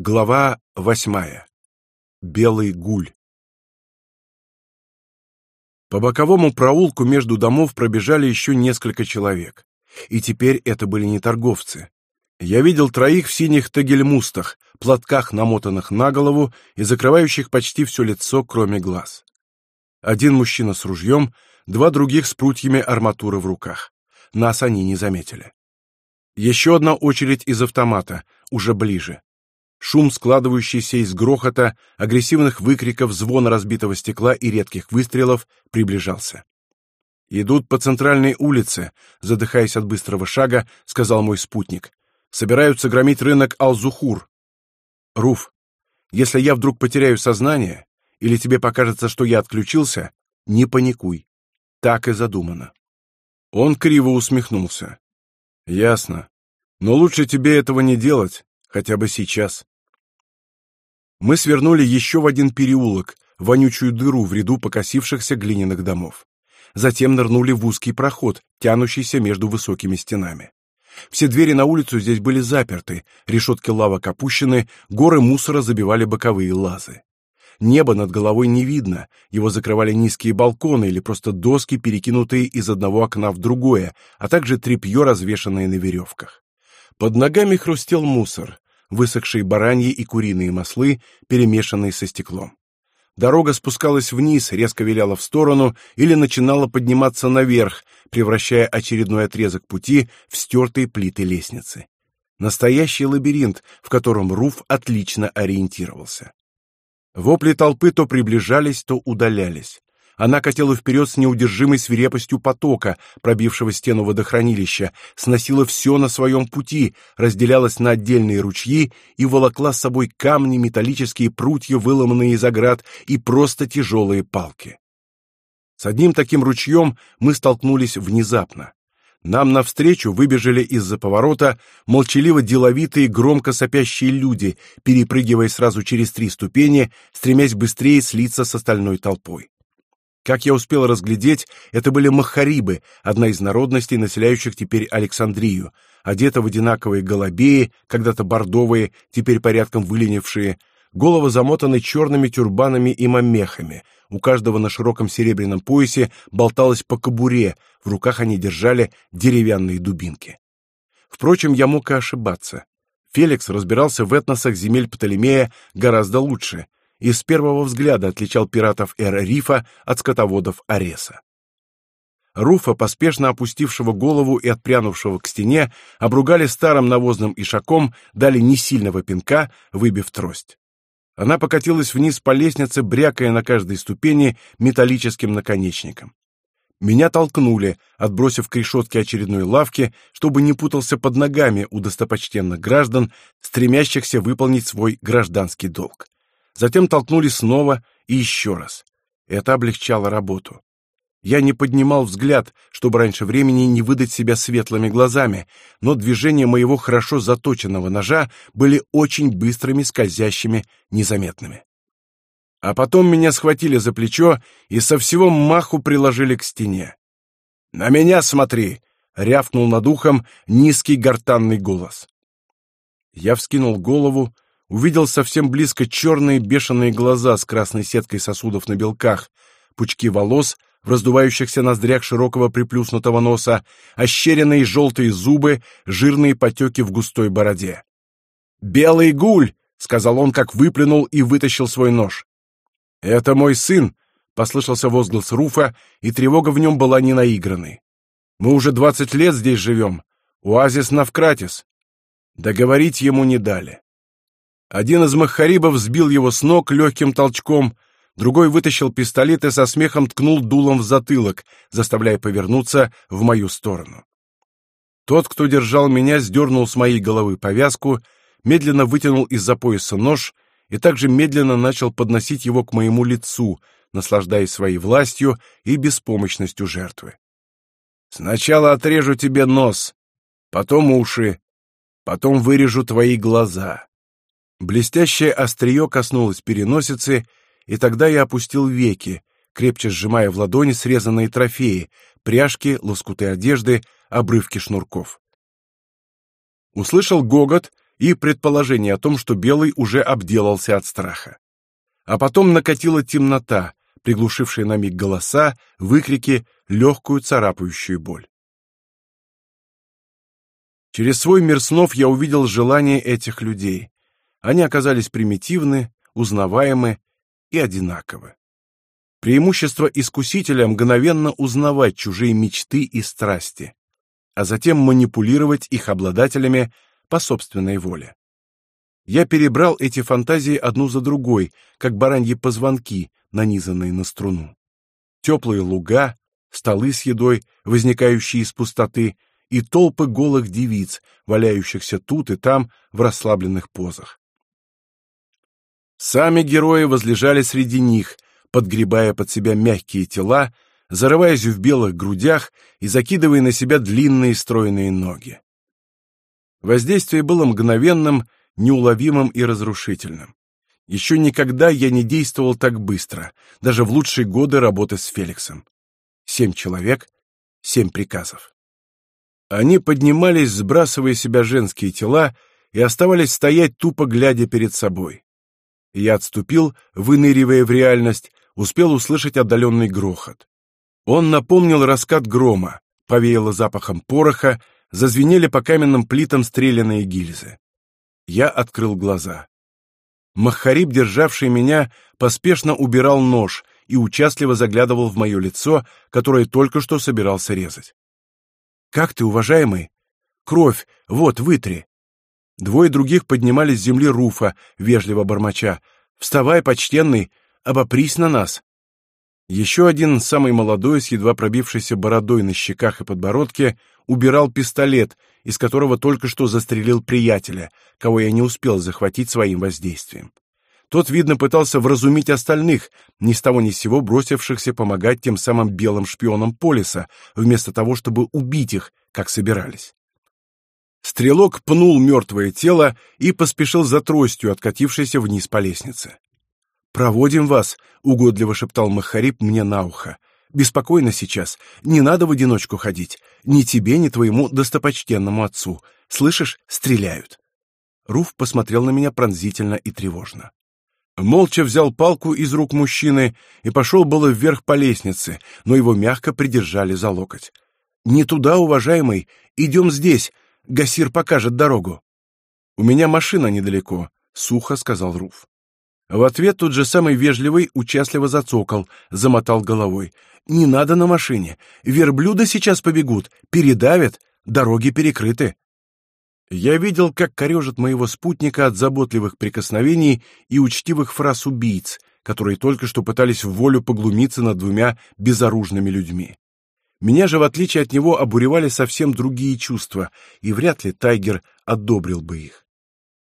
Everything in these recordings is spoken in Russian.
Глава восьмая. Белый гуль. По боковому проулку между домов пробежали еще несколько человек. И теперь это были не торговцы. Я видел троих в синих тагельмустах, платках, намотанных на голову и закрывающих почти все лицо, кроме глаз. Один мужчина с ружьем, два других с прутьями арматуры в руках. Нас они не заметили. Еще одна очередь из автомата, уже ближе. Шум, складывающийся из грохота, агрессивных выкриков, звона разбитого стекла и редких выстрелов, приближался. «Идут по центральной улице», — задыхаясь от быстрого шага, сказал мой спутник. «Собираются громить рынок Алзухур». «Руф, если я вдруг потеряю сознание, или тебе покажется, что я отключился, не паникуй. Так и задумано». Он криво усмехнулся. «Ясно. Но лучше тебе этого не делать, хотя бы сейчас». Мы свернули еще в один переулок, вонючую дыру в ряду покосившихся глиняных домов. Затем нырнули в узкий проход, тянущийся между высокими стенами. Все двери на улицу здесь были заперты, решетки лавок опущены, горы мусора забивали боковые лазы. Небо над головой не видно, его закрывали низкие балконы или просто доски, перекинутые из одного окна в другое, а также тряпье, развешанное на веревках. Под ногами хрустел мусор, высохшие бараньи и куриные маслы, перемешанные со стеклом. Дорога спускалась вниз, резко виляла в сторону или начинала подниматься наверх, превращая очередной отрезок пути в стертые плиты лестницы. Настоящий лабиринт, в котором Руф отлично ориентировался. Вопли толпы то приближались, то удалялись. Она катила вперед с неудержимой свирепостью потока, пробившего стену водохранилища, сносила все на своем пути, разделялась на отдельные ручьи и волокла с собой камни, металлические прутья, выломанные из оград, и просто тяжелые палки. С одним таким ручьем мы столкнулись внезапно. Нам навстречу выбежали из-за поворота молчаливо деловитые, громко сопящие люди, перепрыгивая сразу через три ступени, стремясь быстрее слиться с остальной толпой. Как я успел разглядеть, это были махарибы, одна из народностей, населяющих теперь Александрию, одеты в одинаковые голубые, когда-то бордовые, теперь порядком выленившие, головы замотаны черными тюрбанами и мамехами. У каждого на широком серебряном поясе болталось по кобуре, в руках они держали деревянные дубинки. Впрочем, я мог и ошибаться. Феликс разбирался в этносах земель Птолемея гораздо лучше — и с первого взгляда отличал пиратов Эр-Рифа от скотоводов Ареса. Руфа, поспешно опустившего голову и отпрянувшего к стене, обругали старым навозным ишаком, дали несильного пинка, выбив трость. Она покатилась вниз по лестнице, брякая на каждой ступени металлическим наконечником. Меня толкнули, отбросив к решетке очередной лавки, чтобы не путался под ногами у достопочтенных граждан, стремящихся выполнить свой гражданский долг. Затем толкнули снова и еще раз. Это облегчало работу. Я не поднимал взгляд, чтобы раньше времени не выдать себя светлыми глазами, но движения моего хорошо заточенного ножа были очень быстрыми, скользящими, незаметными. А потом меня схватили за плечо и со всего маху приложили к стене. «На меня смотри!» — рявкнул над ухом низкий гортанный голос. Я вскинул голову, увидел совсем близко черные бешеные глаза с красной сеткой сосудов на белках, пучки волос в раздувающихся ноздрях широкого приплюснутого носа, ощеренные желтые зубы, жирные потеки в густой бороде. «Белый гуль!» — сказал он, как выплюнул и вытащил свой нож. «Это мой сын!» — послышался возглас Руфа, и тревога в нем была не наигранной. «Мы уже двадцать лет здесь живем. Оазис Навкратис». Договорить ему не дали. Один из махарибов сбил его с ног легким толчком, другой вытащил пистолет и со смехом ткнул дулом в затылок, заставляя повернуться в мою сторону. Тот, кто держал меня, сдернул с моей головы повязку, медленно вытянул из-за пояса нож и также медленно начал подносить его к моему лицу, наслаждаясь своей властью и беспомощностью жертвы. «Сначала отрежу тебе нос, потом уши, потом вырежу твои глаза. Блестящее острие коснулось переносицы, и тогда я опустил веки, крепче сжимая в ладони срезанные трофеи, пряжки, лоскуты одежды, обрывки шнурков. Услышал гогот и предположение о том, что Белый уже обделался от страха. А потом накатила темнота, приглушившая на миг голоса, выкрики, легкую царапающую боль. Через свой мир снов я увидел желания этих людей. Они оказались примитивны, узнаваемы и одинаковы. Преимущество искусителя мгновенно узнавать чужие мечты и страсти, а затем манипулировать их обладателями по собственной воле. Я перебрал эти фантазии одну за другой, как бараньи позвонки, нанизанные на струну. Теплые луга, столы с едой, возникающие из пустоты, и толпы голых девиц, валяющихся тут и там в расслабленных позах. Сами герои возлежали среди них, подгребая под себя мягкие тела, зарываясь в белых грудях и закидывая на себя длинные стройные ноги. Воздействие было мгновенным, неуловимым и разрушительным. Еще никогда я не действовал так быстро, даже в лучшие годы работы с Феликсом. Семь человек, семь приказов. Они поднимались, сбрасывая себя женские тела, и оставались стоять, тупо глядя перед собой. Я отступил, выныривая в реальность, успел услышать отдаленный грохот. Он напомнил раскат грома, повеяло запахом пороха, зазвенели по каменным плитам стреляные гильзы. Я открыл глаза. Махариб, державший меня, поспешно убирал нож и участливо заглядывал в мое лицо, которое только что собирался резать. «Как ты, уважаемый? Кровь! Вот, вытри!» Двое других поднимались с земли Руфа, вежливо бормоча. «Вставай, почтенный, обопрись на нас!» Еще один, самый молодой, с едва пробившейся бородой на щеках и подбородке, убирал пистолет, из которого только что застрелил приятеля, кого я не успел захватить своим воздействием. Тот, видно, пытался вразумить остальных, ни с того ни с сего бросившихся помогать тем самым белым шпионам Полиса, вместо того, чтобы убить их, как собирались. Стрелок пнул мертвое тело и поспешил за тростью, откатившейся вниз по лестнице. «Проводим вас», — угодливо шептал Махариб мне на ухо. «Беспокойно сейчас. Не надо в одиночку ходить. Ни тебе, ни твоему достопочтенному отцу. Слышишь, стреляют». Руф посмотрел на меня пронзительно и тревожно. Молча взял палку из рук мужчины и пошел было вверх по лестнице, но его мягко придержали за локоть. «Не туда, уважаемый. Идем здесь. Гасир покажет дорогу». «У меня машина недалеко», — сухо сказал Руф. В ответ тот же самый вежливый участливо зацокал, замотал головой. «Не надо на машине. Верблюда сейчас побегут, передавят, дороги перекрыты». Я видел, как корежит моего спутника от заботливых прикосновений и учтивых фраз убийц, которые только что пытались в волю поглумиться над двумя безоружными людьми. Меня же, в отличие от него, обуревали совсем другие чувства, и вряд ли Тайгер одобрил бы их.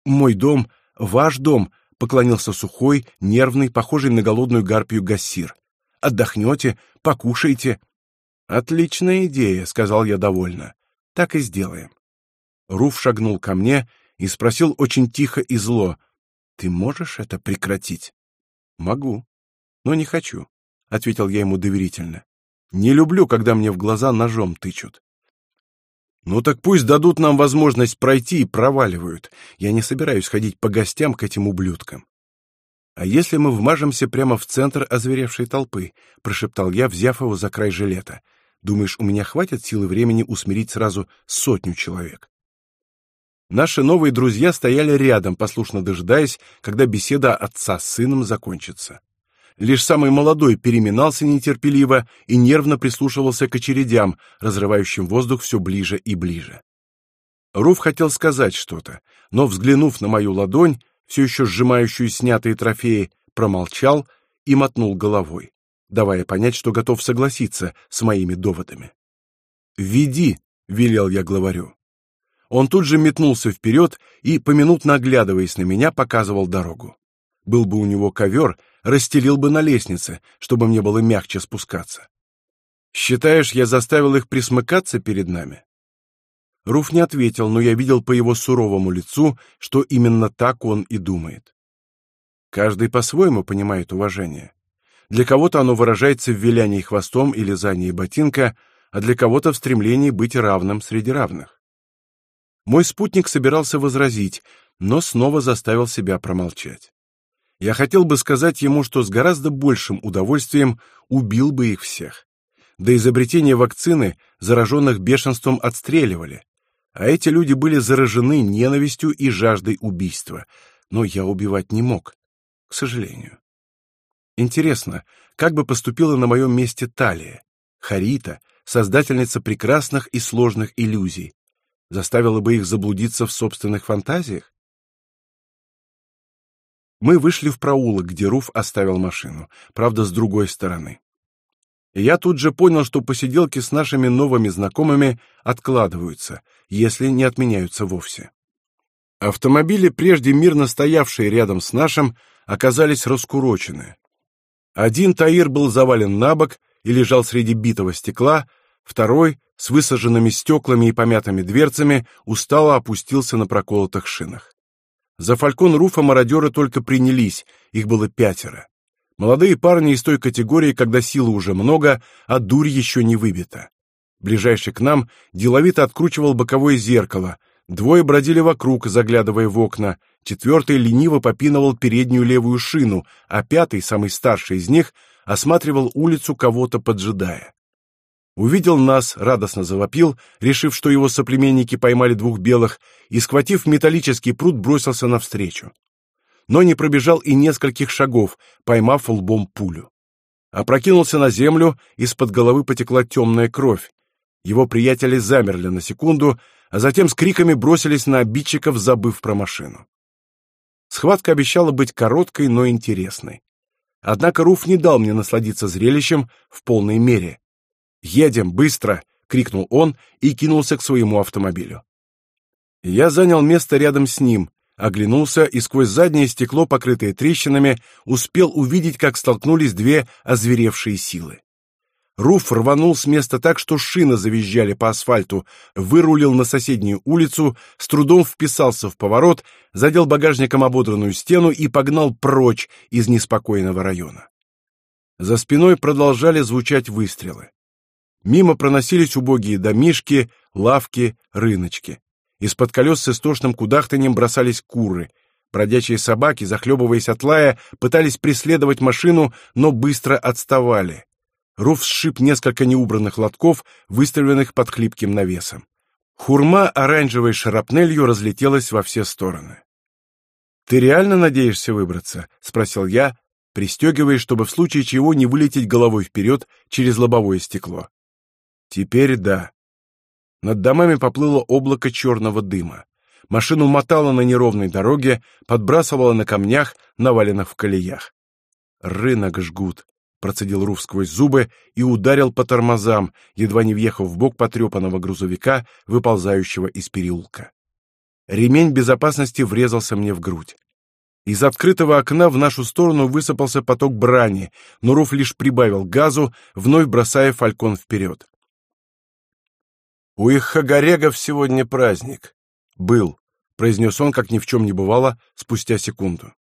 «Мой дом, ваш дом», — поклонился сухой, нервный, похожий на голодную гарпию Гассир. «Отдохнете, покушаете». «Отличная идея», — сказал я довольно. «Так и сделаем». Руф шагнул ко мне и спросил очень тихо и зло. «Ты можешь это прекратить?» «Могу, но не хочу», — ответил я ему доверительно. «Не люблю, когда мне в глаза ножом тычут». «Ну так пусть дадут нам возможность пройти и проваливают. Я не собираюсь ходить по гостям к этим ублюдкам». «А если мы вмажемся прямо в центр озверевшей толпы?» — прошептал я, взяв его за край жилета. «Думаешь, у меня хватит силы времени усмирить сразу сотню человек?» Наши новые друзья стояли рядом, послушно дожидаясь, когда беседа отца с сыном закончится. Лишь самый молодой переминался нетерпеливо и нервно прислушивался к очередям, разрывающим воздух все ближе и ближе. Руф хотел сказать что-то, но, взглянув на мою ладонь, все еще сжимающую снятые трофеи, промолчал и мотнул головой, давая понять, что готов согласиться с моими доводами. «Веди», — велел я главарю. Он тут же метнулся вперед и, поминутно оглядываясь на меня, показывал дорогу. Был бы у него ковер, расстелил бы на лестнице, чтобы мне было мягче спускаться. Считаешь, я заставил их присмыкаться перед нами? Руф не ответил, но я видел по его суровому лицу, что именно так он и думает. Каждый по-своему понимает уважение. Для кого-то оно выражается в вилянии хвостом и лизании ботинка, а для кого-то в стремлении быть равным среди равных. Мой спутник собирался возразить, но снова заставил себя промолчать. Я хотел бы сказать ему, что с гораздо большим удовольствием убил бы их всех. До изобретения вакцины зараженных бешенством отстреливали, а эти люди были заражены ненавистью и жаждой убийства, но я убивать не мог, к сожалению. Интересно, как бы поступила на моем месте Талия, Харита, создательница прекрасных и сложных иллюзий, заставила бы их заблудиться в собственных фантазиях? Мы вышли в проулок, где Руф оставил машину, правда, с другой стороны. И я тут же понял, что посиделки с нашими новыми знакомыми откладываются, если не отменяются вовсе. Автомобили, прежде мирно стоявшие рядом с нашим, оказались раскурочены. Один Таир был завален на бок и лежал среди битого стекла, второй, с высаженными стеклами и помятыми дверцами, устало опустился на проколотых шинах. За фалькон Руфа мародеры только принялись, их было пятеро. Молодые парни из той категории, когда силы уже много, а дурь еще не выбита. Ближайший к нам деловито откручивал боковое зеркало, двое бродили вокруг, заглядывая в окна, четвертый лениво попинывал переднюю левую шину, а пятый, самый старший из них, осматривал улицу, кого-то поджидая. Увидел нас, радостно завопил, решив, что его соплеменники поймали двух белых, и, схватив металлический пруд, бросился навстречу. Но не пробежал и нескольких шагов, поймав лбом пулю. Опрокинулся на землю, из-под головы потекла темная кровь. Его приятели замерли на секунду, а затем с криками бросились на обидчиков, забыв про машину. Схватка обещала быть короткой, но интересной. Однако Руф не дал мне насладиться зрелищем в полной мере. «Едем, быстро!» — крикнул он и кинулся к своему автомобилю. Я занял место рядом с ним, оглянулся и сквозь заднее стекло, покрытое трещинами, успел увидеть, как столкнулись две озверевшие силы. Руф рванул с места так, что шины завизжали по асфальту, вырулил на соседнюю улицу, с трудом вписался в поворот, задел багажником ободранную стену и погнал прочь из неспокойного района. За спиной продолжали звучать выстрелы. Мимо проносились убогие домишки, лавки, рыночки. Из-под колес с истошным кудахтаньем бросались куры. Бродячие собаки, захлебываясь от лая, пытались преследовать машину, но быстро отставали. Руф сшиб несколько неубранных лотков, выставленных под хлипким навесом. Хурма оранжевой шарапнелью разлетелась во все стороны. «Ты реально надеешься выбраться?» — спросил я, пристегиваясь, чтобы в случае чего не вылететь головой вперед через лобовое стекло. «Теперь да». Над домами поплыло облако черного дыма. Машину мотало на неровной дороге, подбрасывало на камнях, наваленных в колеях. «Рынок жгут», процедил Руф сквозь зубы и ударил по тормозам, едва не въехав в бок потрепанного грузовика, выползающего из переулка. Ремень безопасности врезался мне в грудь. Из открытого окна в нашу сторону высыпался поток брани, но Руф лишь прибавил газу, вновь бросая фалькон вперед. «У их хагарегов сегодня праздник. Был», — произнес он, как ни в чем не бывало, спустя секунду.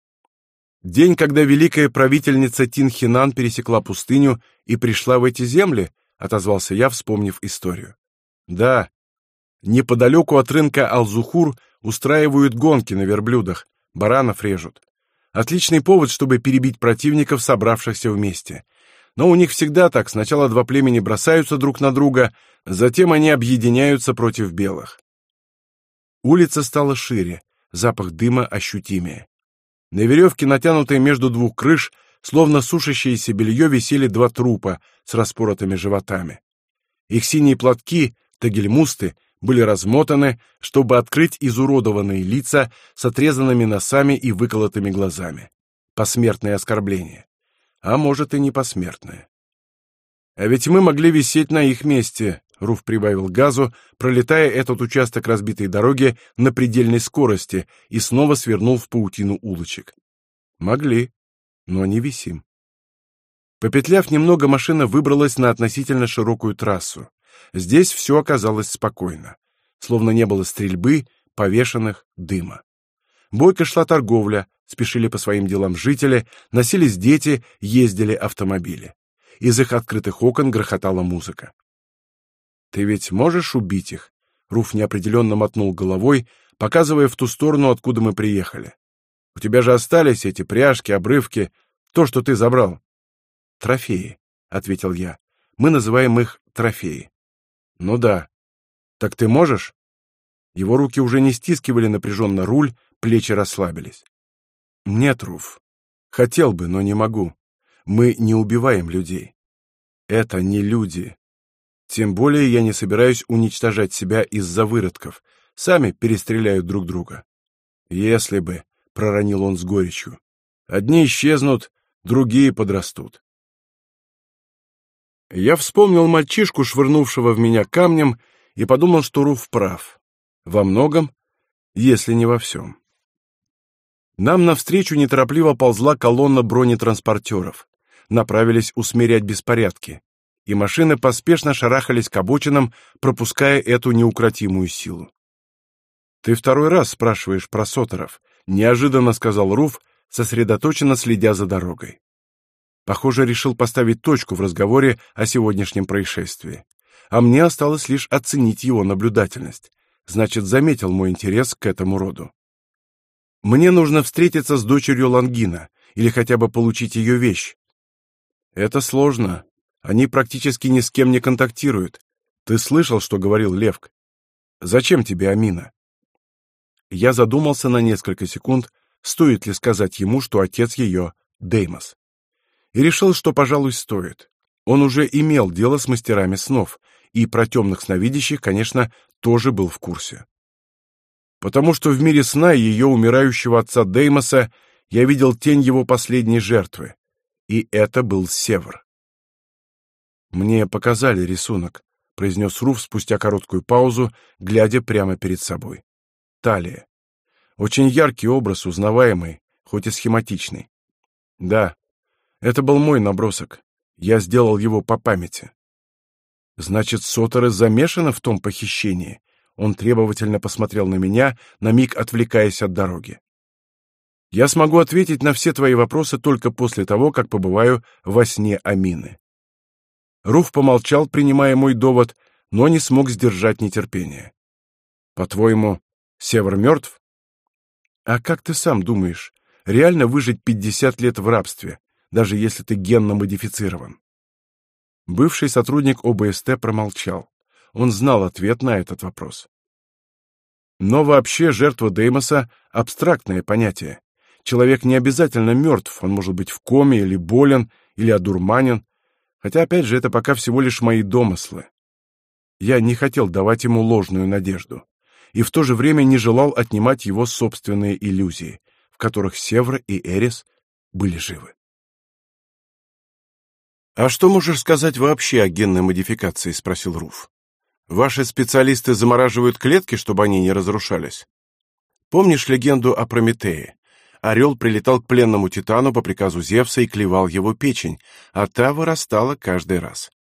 День, когда великая правительница Тинхинан пересекла пустыню и пришла в эти земли, отозвался я, вспомнив историю. Да. Неподалеку от рынка Алзухур устраивают гонки на верблюдах, баранов режут. Отличный повод, чтобы перебить противников, собравшихся вместе. Но у них всегда так: сначала два племени бросаются друг на друга, затем они объединяются против белых. Улица стала шире, запах дыма ощутимее. На веревке, натянутой между двух крыш, словно сушащееся белье, висели два трупа с распоротыми животами. Их синие платки, тагельмусты, были размотаны, чтобы открыть изуродованные лица с отрезанными носами и выколотыми глазами. Посмертное оскорбление. А может и не посмертное. А ведь мы могли висеть на их месте, Руф прибавил газу, пролетая этот участок разбитой дороги на предельной скорости и снова свернул в паутину улочек. Могли, но не висим. Попетляв немного, машина выбралась на относительно широкую трассу. Здесь все оказалось спокойно. Словно не было стрельбы, повешенных, дыма. Бойко шла торговля, спешили по своим делам жители, носились дети, ездили автомобили. Из их открытых окон грохотала музыка. Ты ведь можешь убить их? Руф неопределенно мотнул головой, показывая в ту сторону, откуда мы приехали. У тебя же остались эти пряжки, обрывки, то, что ты забрал. Трофеи, ответил я. Мы называем их трофеи. Ну да. Так ты можешь? Его руки уже не стискивали напряженно руль, плечи расслабились. Нет, Руф. Хотел бы, но не могу. Мы не убиваем людей. Это не люди. Тем более я не собираюсь уничтожать себя из-за выродков. Сами перестреляют друг друга. Если бы, — проронил он с горечью, — одни исчезнут, другие подрастут. Я вспомнил мальчишку, швырнувшего в меня камнем, и подумал, что Руф прав. Во многом, если не во всем. Нам навстречу неторопливо ползла колонна бронетранспортеров. Направились усмирять беспорядки. И машины поспешно шарахались к обочинам, пропуская эту неукротимую силу. «Ты второй раз спрашиваешь про Сотеров», — неожиданно сказал Руф, сосредоточенно следя за дорогой. Похоже, решил поставить точку в разговоре о сегодняшнем происшествии. А мне осталось лишь оценить его наблюдательность. Значит, заметил мой интерес к этому роду. Мне нужно встретиться с дочерью Лангина или хотя бы получить ее вещь. Это сложно. Они практически ни с кем не контактируют. Ты слышал, что говорил Левк? Зачем тебе Амина? Я задумался на несколько секунд, стоит ли сказать ему, что отец ее — Деймос. И решил, что, пожалуй, стоит. Он уже имел дело с мастерами снов, и про темных сновидящих, конечно, тоже был в курсе потому что в мире сна ее умирающего отца Деймоса я видел тень его последней жертвы, и это был Север. «Мне показали рисунок», — произнес Руф спустя короткую паузу, глядя прямо перед собой. Талия. Очень яркий образ, узнаваемый, хоть и схематичный. Да, это был мой набросок. Я сделал его по памяти. Значит, Сотеры замешаны в том похищении, он требовательно посмотрел на меня, на миг отвлекаясь от дороги. Я смогу ответить на все твои вопросы только после того, как побываю во сне Амины. Руф помолчал, принимая мой довод, но не смог сдержать нетерпение. По-твоему, Север мертв? А как ты сам думаешь, реально выжить 50 лет в рабстве, даже если ты генно модифицирован? Бывший сотрудник ОБСТ промолчал. Он знал ответ на этот вопрос. Но вообще жертва Деймоса — абстрактное понятие. Человек не обязательно мертв, он может быть в коме или болен, или одурманен, хотя, опять же, это пока всего лишь мои домыслы. Я не хотел давать ему ложную надежду, и в то же время не желал отнимать его собственные иллюзии, в которых Севра и Эрис были живы. «А что можешь сказать вообще о генной модификации?» — спросил Руф. Ваши специалисты замораживают клетки, чтобы они не разрушались? Помнишь легенду о Прометее? Орел прилетал к пленному титану по приказу Зевса и клевал его печень, а та вырастала каждый раз.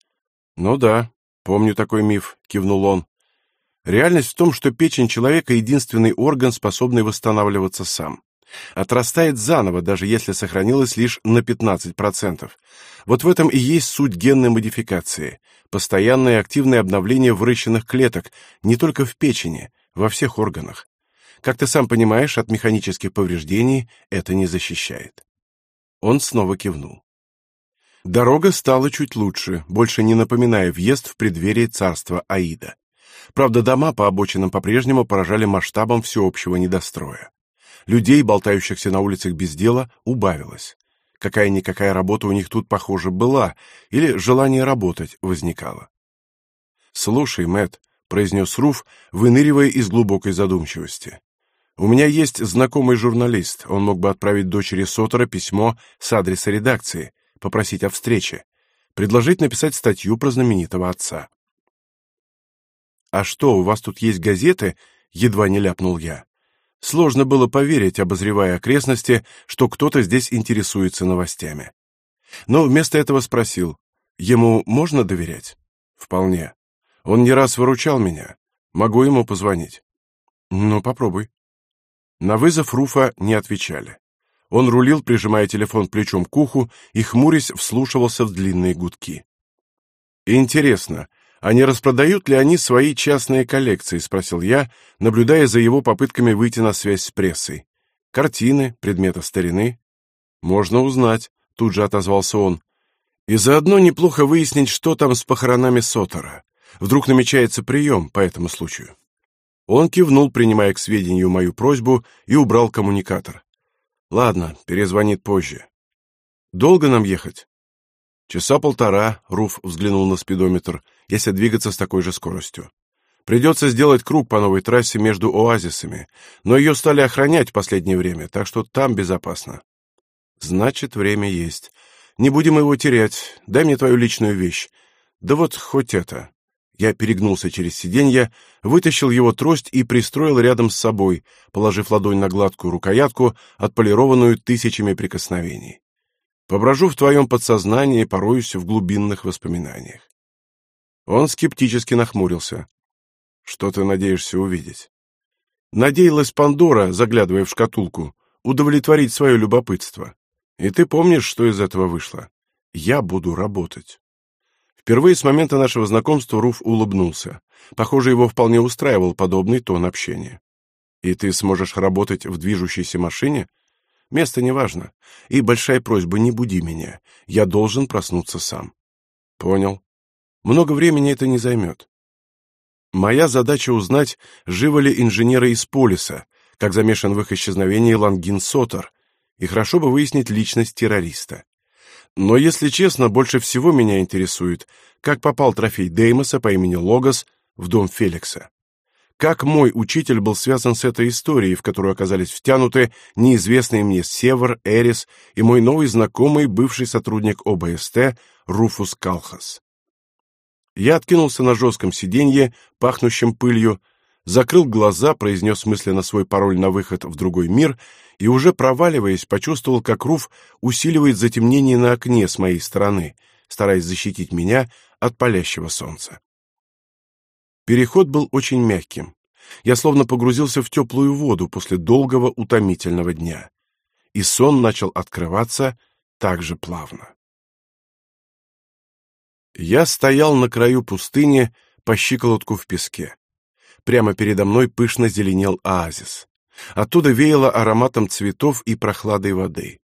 «Ну да, помню такой миф», — кивнул он. Реальность в том, что печень человека — единственный орган, способный восстанавливаться сам отрастает заново, даже если сохранилось лишь на 15%. Вот в этом и есть суть генной модификации. Постоянное активное обновление выращенных клеток, не только в печени, во всех органах. Как ты сам понимаешь, от механических повреждений это не защищает. Он снова кивнул. Дорога стала чуть лучше, больше не напоминая въезд в преддверие царства Аида. Правда, дома по обочинам по-прежнему поражали масштабом всеобщего недостроя людей, болтающихся на улицах без дела, убавилось. Какая-никакая работа у них тут, похоже, была, или желание работать возникало. «Слушай, Мэтт», — произнес Руф, выныривая из глубокой задумчивости. «У меня есть знакомый журналист, он мог бы отправить дочери Сотера письмо с адреса редакции, попросить о встрече, предложить написать статью про знаменитого отца». «А что, у вас тут есть газеты?» — едва не ляпнул я. Сложно было поверить, обозревая окрестности, что кто-то здесь интересуется новостями. Но вместо этого спросил, ему можно доверять? Вполне. Он не раз выручал меня. Могу ему позвонить. Ну, попробуй. На вызов Руфа не отвечали. Он рулил, прижимая телефон плечом к уху и, хмурясь, вслушивался в длинные гудки. Интересно, «А не распродают ли они свои частные коллекции?» — спросил я, наблюдая за его попытками выйти на связь с прессой. «Картины, предметы старины?» «Можно узнать», — тут же отозвался он. «И заодно неплохо выяснить, что там с похоронами Сотора. Вдруг намечается прием по этому случаю». Он кивнул, принимая к сведению мою просьбу, и убрал коммуникатор. «Ладно, перезвонит позже». «Долго нам ехать?» «Часа полтора», — Руф взглянул на спидометр, «если двигаться с такой же скоростью. Придется сделать круг по новой трассе между оазисами, но ее стали охранять в последнее время, так что там безопасно». «Значит, время есть. Не будем его терять. Дай мне твою личную вещь. Да вот хоть это». Я перегнулся через сиденье, вытащил его трость и пристроил рядом с собой, положив ладонь на гладкую рукоятку, отполированную тысячами прикосновений. Поброжу в твоем подсознании пороюсь в глубинных воспоминаниях. Он скептически нахмурился. Что ты надеешься увидеть? Надеялась Пандора, заглядывая в шкатулку, удовлетворить свое любопытство. И ты помнишь, что из этого вышло? Я буду работать. Впервые с момента нашего знакомства Руф улыбнулся. Похоже, его вполне устраивал подобный тон общения. «И ты сможешь работать в движущейся машине?» «Место не важно. И большая просьба, не буди меня. Я должен проснуться сам». «Понял. Много времени это не займет. Моя задача узнать, живы ли инженеры из Полиса, как замешан в их исчезновении Лангин Сотер, и хорошо бы выяснить личность террориста. Но, если честно, больше всего меня интересует, как попал трофей Деймоса по имени Логос в дом Феликса. Как мой учитель был связан с этой историей, в которую оказались втянуты неизвестные мне Север, Эрис и мой новый знакомый, бывший сотрудник ОБСТ Руфус Калхас. Я откинулся на жестком сиденье, пахнущем пылью, закрыл глаза, произнес мысленно свой пароль на выход в другой мир и, уже проваливаясь, почувствовал, как Руф усиливает затемнение на окне с моей стороны, стараясь защитить меня от палящего солнца. Переход был очень мягким. Я словно погрузился в теплую воду после долгого утомительного дня. И сон начал открываться так же плавно. Я стоял на краю пустыни, по щиколотку в песке. Прямо передо мной пышно зеленел оазис. Оттуда веяло ароматом цветов и прохладой воды.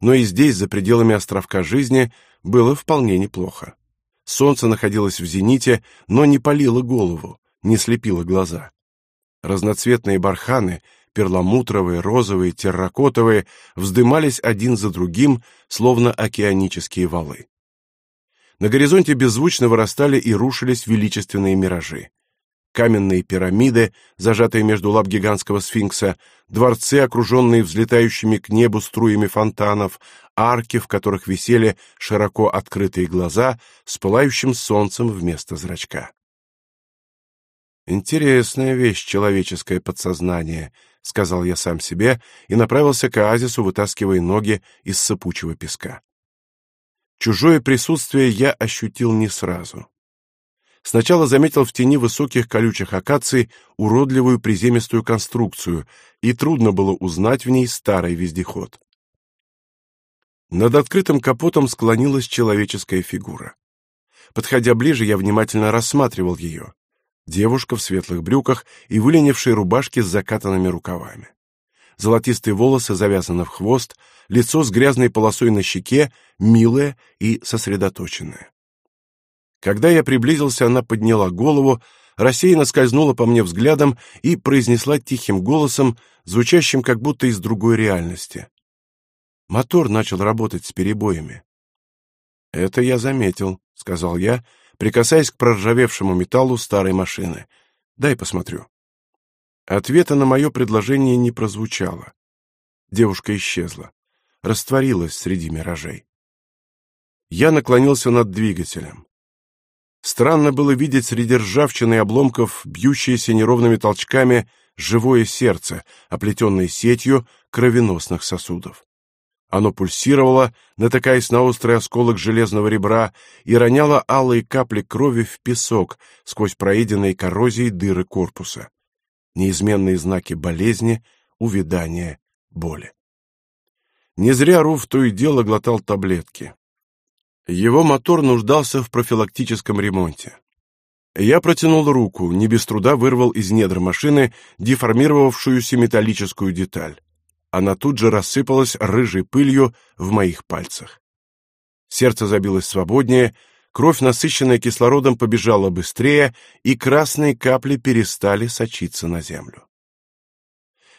Но и здесь, за пределами островка жизни, было вполне неплохо. Солнце находилось в зените, но не палило голову, не слепило глаза. Разноцветные барханы, перламутровые, розовые, терракотовые, вздымались один за другим, словно океанические валы. На горизонте беззвучно вырастали и рушились величественные миражи каменные пирамиды, зажатые между лап гигантского сфинкса, дворцы, окруженные взлетающими к небу струями фонтанов, арки, в которых висели широко открытые глаза с пылающим солнцем вместо зрачка. Интересная вещь человеческое подсознание, сказал я сам себе и направился к оазису, вытаскивая ноги из сыпучего песка. Чужое присутствие я ощутил не сразу. Сначала заметил в тени высоких колючих акаций уродливую приземистую конструкцию, и трудно было узнать в ней старый вездеход. Над открытым капотом склонилась человеческая фигура. Подходя ближе, я внимательно рассматривал ее. Девушка в светлых брюках и выленившей рубашке с закатанными рукавами. Золотистые волосы завязаны в хвост, лицо с грязной полосой на щеке, милое и сосредоточенное. Когда я приблизился, она подняла голову, рассеянно скользнула по мне взглядом и произнесла тихим голосом, звучащим как будто из другой реальности. Мотор начал работать с перебоями. «Это я заметил», — сказал я, прикасаясь к проржавевшему металлу старой машины. «Дай посмотрю». Ответа на мое предложение не прозвучало. Девушка исчезла, растворилась среди миражей. Я наклонился над двигателем. Странно было видеть среди ржавчины и обломков, бьющееся неровными толчками, живое сердце, оплетенное сетью кровеносных сосудов. Оно пульсировало, натыкаясь на острый осколок железного ребра, и роняло алые капли крови в песок сквозь проеденные коррозией дыры корпуса. Неизменные знаки болезни, увядания, боли. Не зря Руф то и дело глотал таблетки. Его мотор нуждался в профилактическом ремонте. Я протянул руку, не без труда вырвал из недр машины деформировавшуюся металлическую деталь. Она тут же рассыпалась рыжей пылью в моих пальцах. Сердце забилось свободнее, кровь, насыщенная кислородом, побежала быстрее, и красные капли перестали сочиться на землю.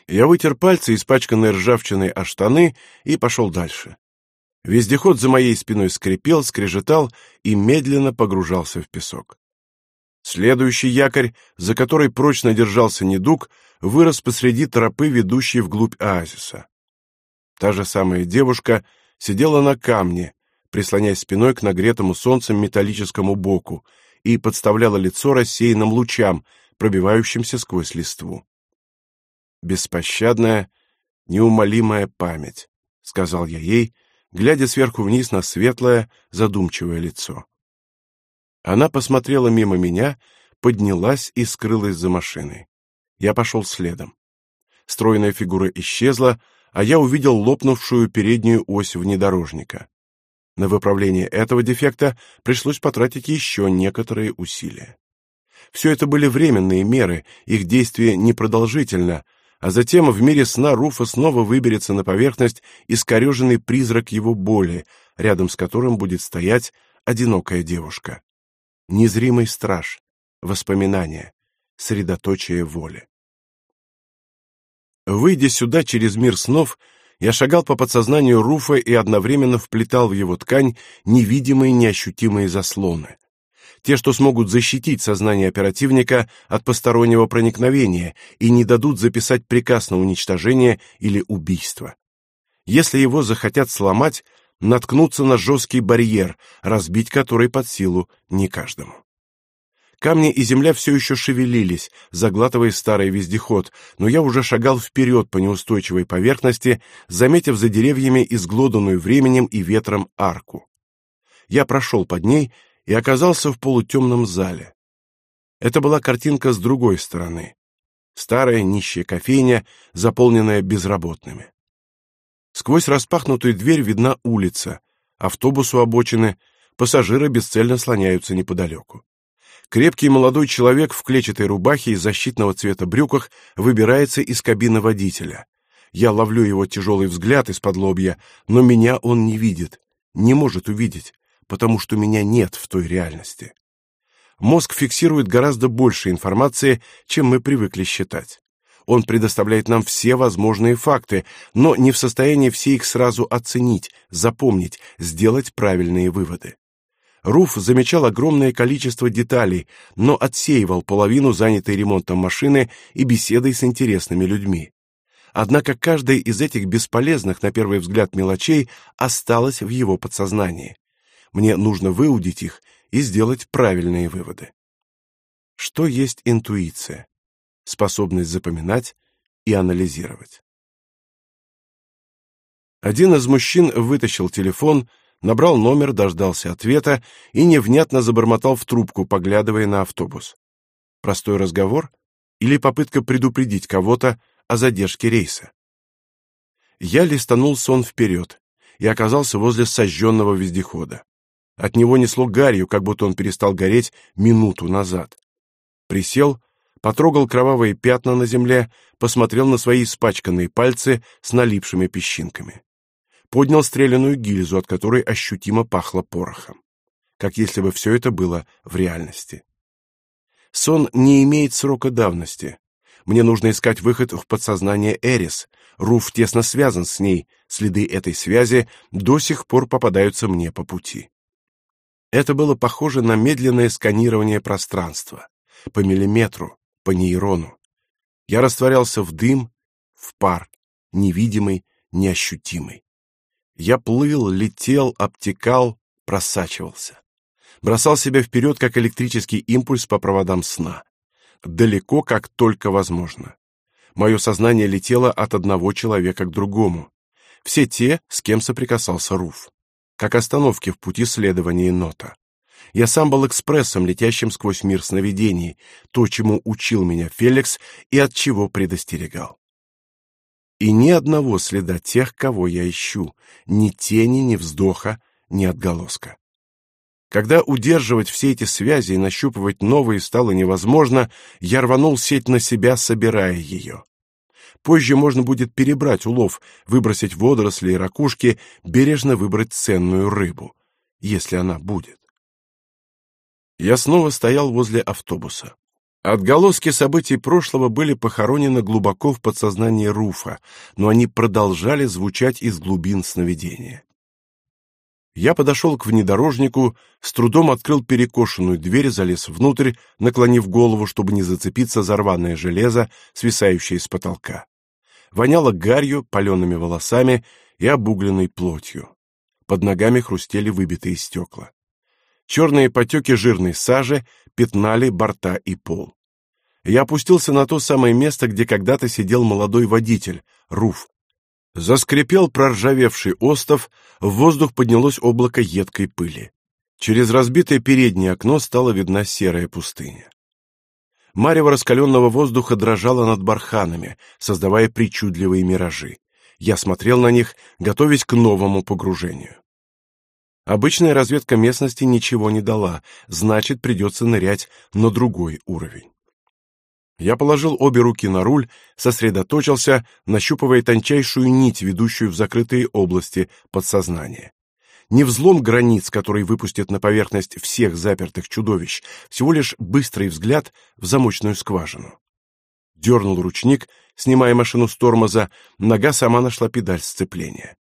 Я вытер пальцы, испачканные ржавчиной о штаны, и пошел дальше. Вездеход за моей спиной скрипел, скрежетал и медленно погружался в песок. Следующий якорь, за который прочно держался недуг, вырос посреди тропы, ведущей вглубь оазиса. Та же самая девушка сидела на камне, прислоняясь спиной к нагретому солнцем металлическому боку, и подставляла лицо рассеянным лучам, пробивающимся сквозь листву. «Беспощадная, неумолимая память», — сказал я ей, глядя сверху вниз на светлое, задумчивое лицо. Она посмотрела мимо меня, поднялась и скрылась за машиной. Я пошел следом. Стройная фигура исчезла, а я увидел лопнувшую переднюю ось внедорожника. На выправление этого дефекта пришлось потратить еще некоторые усилия. Все это были временные меры, их действие непродолжительно, а затем в мире сна Руфа снова выберется на поверхность искореженный призрак его боли, рядом с которым будет стоять одинокая девушка незримый страж, воспоминания, средоточие воли. Выйдя сюда через мир снов, я шагал по подсознанию Руфа и одновременно вплетал в его ткань невидимые неощутимые заслоны. Те, что смогут защитить сознание оперативника от постороннего проникновения и не дадут записать приказ на уничтожение или убийство. Если его захотят сломать, наткнуться на жесткий барьер, разбить который под силу не каждому. Камни и земля все еще шевелились, заглатывая старый вездеход, но я уже шагал вперед по неустойчивой поверхности, заметив за деревьями изглоданную временем и ветром арку. Я прошел под ней и оказался в полутемном зале. Это была картинка с другой стороны. Старая нищая кофейня, заполненная безработными. Сквозь распахнутую дверь видна улица, автобус у обочины, пассажиры бесцельно слоняются неподалеку. Крепкий молодой человек в клетчатой рубахе и защитного цвета брюках выбирается из кабины водителя. Я ловлю его тяжелый взгляд из-под лобья, но меня он не видит, не может увидеть, потому что меня нет в той реальности. Мозг фиксирует гораздо больше информации, чем мы привыкли считать. Он предоставляет нам все возможные факты, но не в состоянии все их сразу оценить, запомнить, сделать правильные выводы. Руф замечал огромное количество деталей, но отсеивал половину занятой ремонтом машины и беседой с интересными людьми. Однако каждая из этих бесполезных на первый взгляд мелочей осталась в его подсознании. Мне нужно выудить их и сделать правильные выводы. Что есть интуиция? способность запоминать и анализировать. Один из мужчин вытащил телефон, набрал номер, дождался ответа и невнятно забормотал в трубку, поглядывая на автобус. Простой разговор или попытка предупредить кого-то о задержке рейса? Я листанул сон вперед и оказался возле сожженного вездехода. От него несло гарью, как будто он перестал гореть минуту назад. Присел потрогал кровавые пятна на земле, посмотрел на свои испачканные пальцы с налипшими песчинками. Поднял стреляную гильзу, от которой ощутимо пахло порохом. Как если бы все это было в реальности. Сон не имеет срока давности. Мне нужно искать выход в подсознание Эрис. Руф тесно связан с ней. Следы этой связи до сих пор попадаются мне по пути. Это было похоже на медленное сканирование пространства. По миллиметру, по нейрону. Я растворялся в дым, в пар, невидимый, неощутимый. Я плыл, летел, обтекал, просачивался. Бросал себя вперед, как электрический импульс по проводам сна. Далеко, как только возможно. Мое сознание летело от одного человека к другому. Все те, с кем соприкасался Руф. Как остановки в пути следования нота. Я сам был экспрессом, летящим сквозь мир сновидений, то, чему учил меня Феликс и от чего предостерегал. И ни одного следа тех, кого я ищу, ни тени, ни вздоха, ни отголоска. Когда удерживать все эти связи и нащупывать новые стало невозможно, я рванул сеть на себя, собирая ее. Позже можно будет перебрать улов, выбросить водоросли и ракушки, бережно выбрать ценную рыбу, если она будет. Я снова стоял возле автобуса. Отголоски событий прошлого были похоронены глубоко в подсознании Руфа, но они продолжали звучать из глубин сновидения. Я подошел к внедорожнику, с трудом открыл перекошенную дверь, залез внутрь, наклонив голову, чтобы не зацепиться за рваное железо, свисающее с потолка воняло гарью, палеными волосами и обугленной плотью. Под ногами хрустели выбитые стекла. Черные потеки жирной сажи пятнали борта и пол. Я опустился на то самое место, где когда-то сидел молодой водитель, Руф. Заскрипел проржавевший остов, в воздух поднялось облако едкой пыли. Через разбитое переднее окно стала видна серая пустыня. Марево раскаленного воздуха дрожало над барханами, создавая причудливые миражи. Я смотрел на них, готовясь к новому погружению. Обычная разведка местности ничего не дала, значит, придется нырять на другой уровень. Я положил обе руки на руль, сосредоточился, нащупывая тончайшую нить, ведущую в закрытые области подсознания не взлом границ, который выпустит на поверхность всех запертых чудовищ, всего лишь быстрый взгляд в замочную скважину. Дернул ручник, снимая машину с тормоза, нога сама нашла педаль сцепления.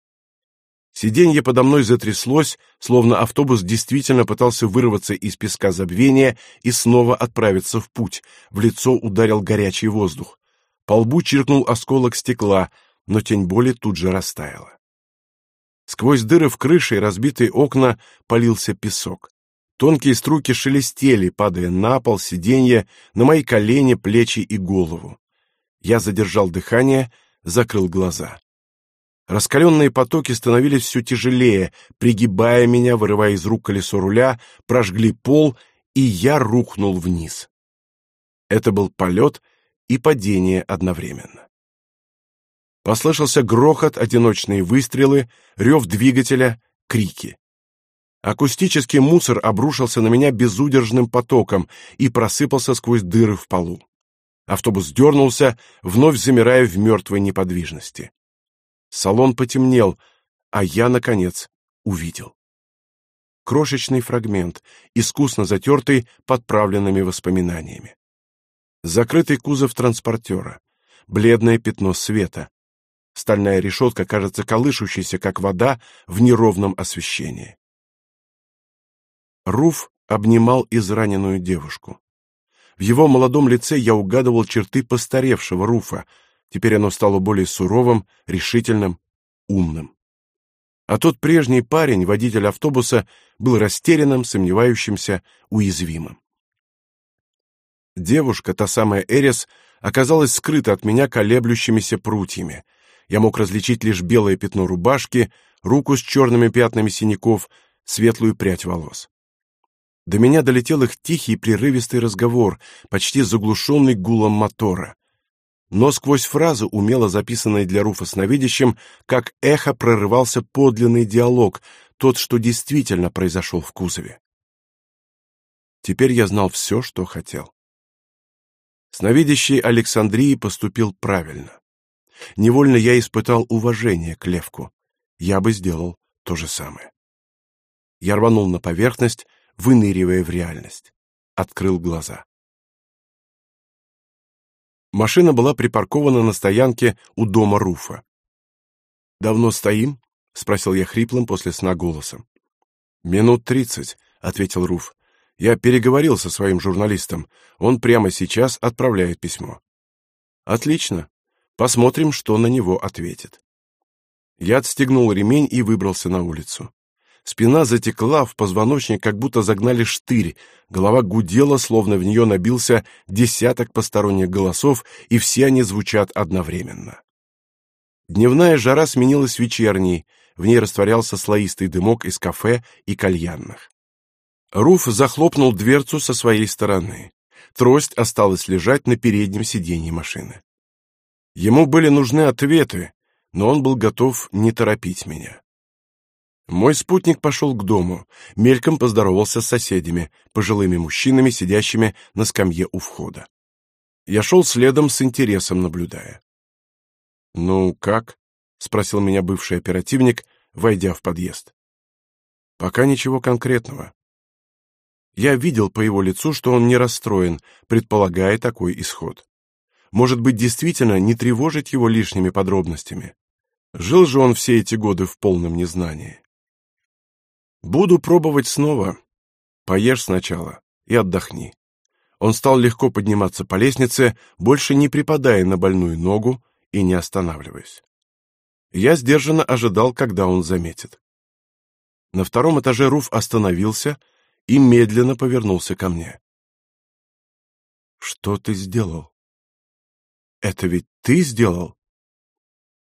Сиденье подо мной затряслось, словно автобус действительно пытался вырваться из песка забвения и снова отправиться в путь. В лицо ударил горячий воздух. По лбу чиркнул осколок стекла, но тень боли тут же растаяла. Сквозь дыры в крыше и разбитые окна полился песок. Тонкие струки шелестели, падая на пол, сиденья, на мои колени, плечи и голову. Я задержал дыхание, закрыл глаза. Раскаленные потоки становились все тяжелее, пригибая меня, вырывая из рук колесо руля, прожгли пол, и я рухнул вниз. Это был полет и падение одновременно. Послышался грохот, одиночные выстрелы, рев двигателя, крики. Акустический мусор обрушился на меня безудержным потоком и просыпался сквозь дыры в полу. Автобус дернулся, вновь замирая в мертвой неподвижности. Салон потемнел, а я, наконец, увидел. Крошечный фрагмент, искусно затертый подправленными воспоминаниями. Закрытый кузов транспортера, бледное пятно света, Стальная решетка кажется колышущейся, как вода в неровном освещении. Руф обнимал израненную девушку. В его молодом лице я угадывал черты постаревшего Руфа. Теперь оно стало более суровым, решительным, умным. А тот прежний парень, водитель автобуса, был растерянным, сомневающимся, уязвимым. Девушка, та самая Эрис, оказалась скрыта от меня колеблющимися прутьями — я мог различить лишь белое пятно рубашки, руку с черными пятнами синяков, светлую прядь волос. До меня долетел их тихий прерывистый разговор, почти заглушенный гулом мотора. Но сквозь фразу, умело записанные для Руфа сновидящим, как эхо прорывался подлинный диалог, тот, что действительно произошел в кузове. Теперь я знал все, что хотел. Сновидящий Александрии поступил правильно. Невольно я испытал уважение к Левку. Я бы сделал то же самое. Я рванул на поверхность, выныривая в реальность. Открыл глаза. Машина была припаркована на стоянке у дома Руфа. «Давно стоим?» — спросил я хриплым после сна голосом. «Минут тридцать», — ответил Руф. «Я переговорил со своим журналистом. Он прямо сейчас отправляет письмо». «Отлично. Посмотрим, что на него ответит. Я отстегнул ремень и выбрался на улицу. Спина затекла, в позвоночник как будто загнали штырь, голова гудела, словно в нее набился десяток посторонних голосов, и все они звучат одновременно. Дневная жара сменилась вечерней, в ней растворялся слоистый дымок из кафе и кальянных. Руф захлопнул дверцу со своей стороны. Трость осталась лежать на переднем сиденье машины. Ему были нужны ответы, но он был готов не торопить меня. Мой спутник пошел к дому, мельком поздоровался с соседями, пожилыми мужчинами, сидящими на скамье у входа. Я шел следом с интересом, наблюдая. «Ну, как?» — спросил меня бывший оперативник, войдя в подъезд. «Пока ничего конкретного. Я видел по его лицу, что он не расстроен, предполагая такой исход. Может быть, действительно не тревожить его лишними подробностями. Жил же он все эти годы в полном незнании. Буду пробовать снова. Поешь сначала и отдохни. Он стал легко подниматься по лестнице, больше не припадая на больную ногу и не останавливаясь. Я сдержанно ожидал, когда он заметит. На втором этаже Руф остановился и медленно повернулся ко мне. «Что ты сделал?» «Это ведь ты сделал?»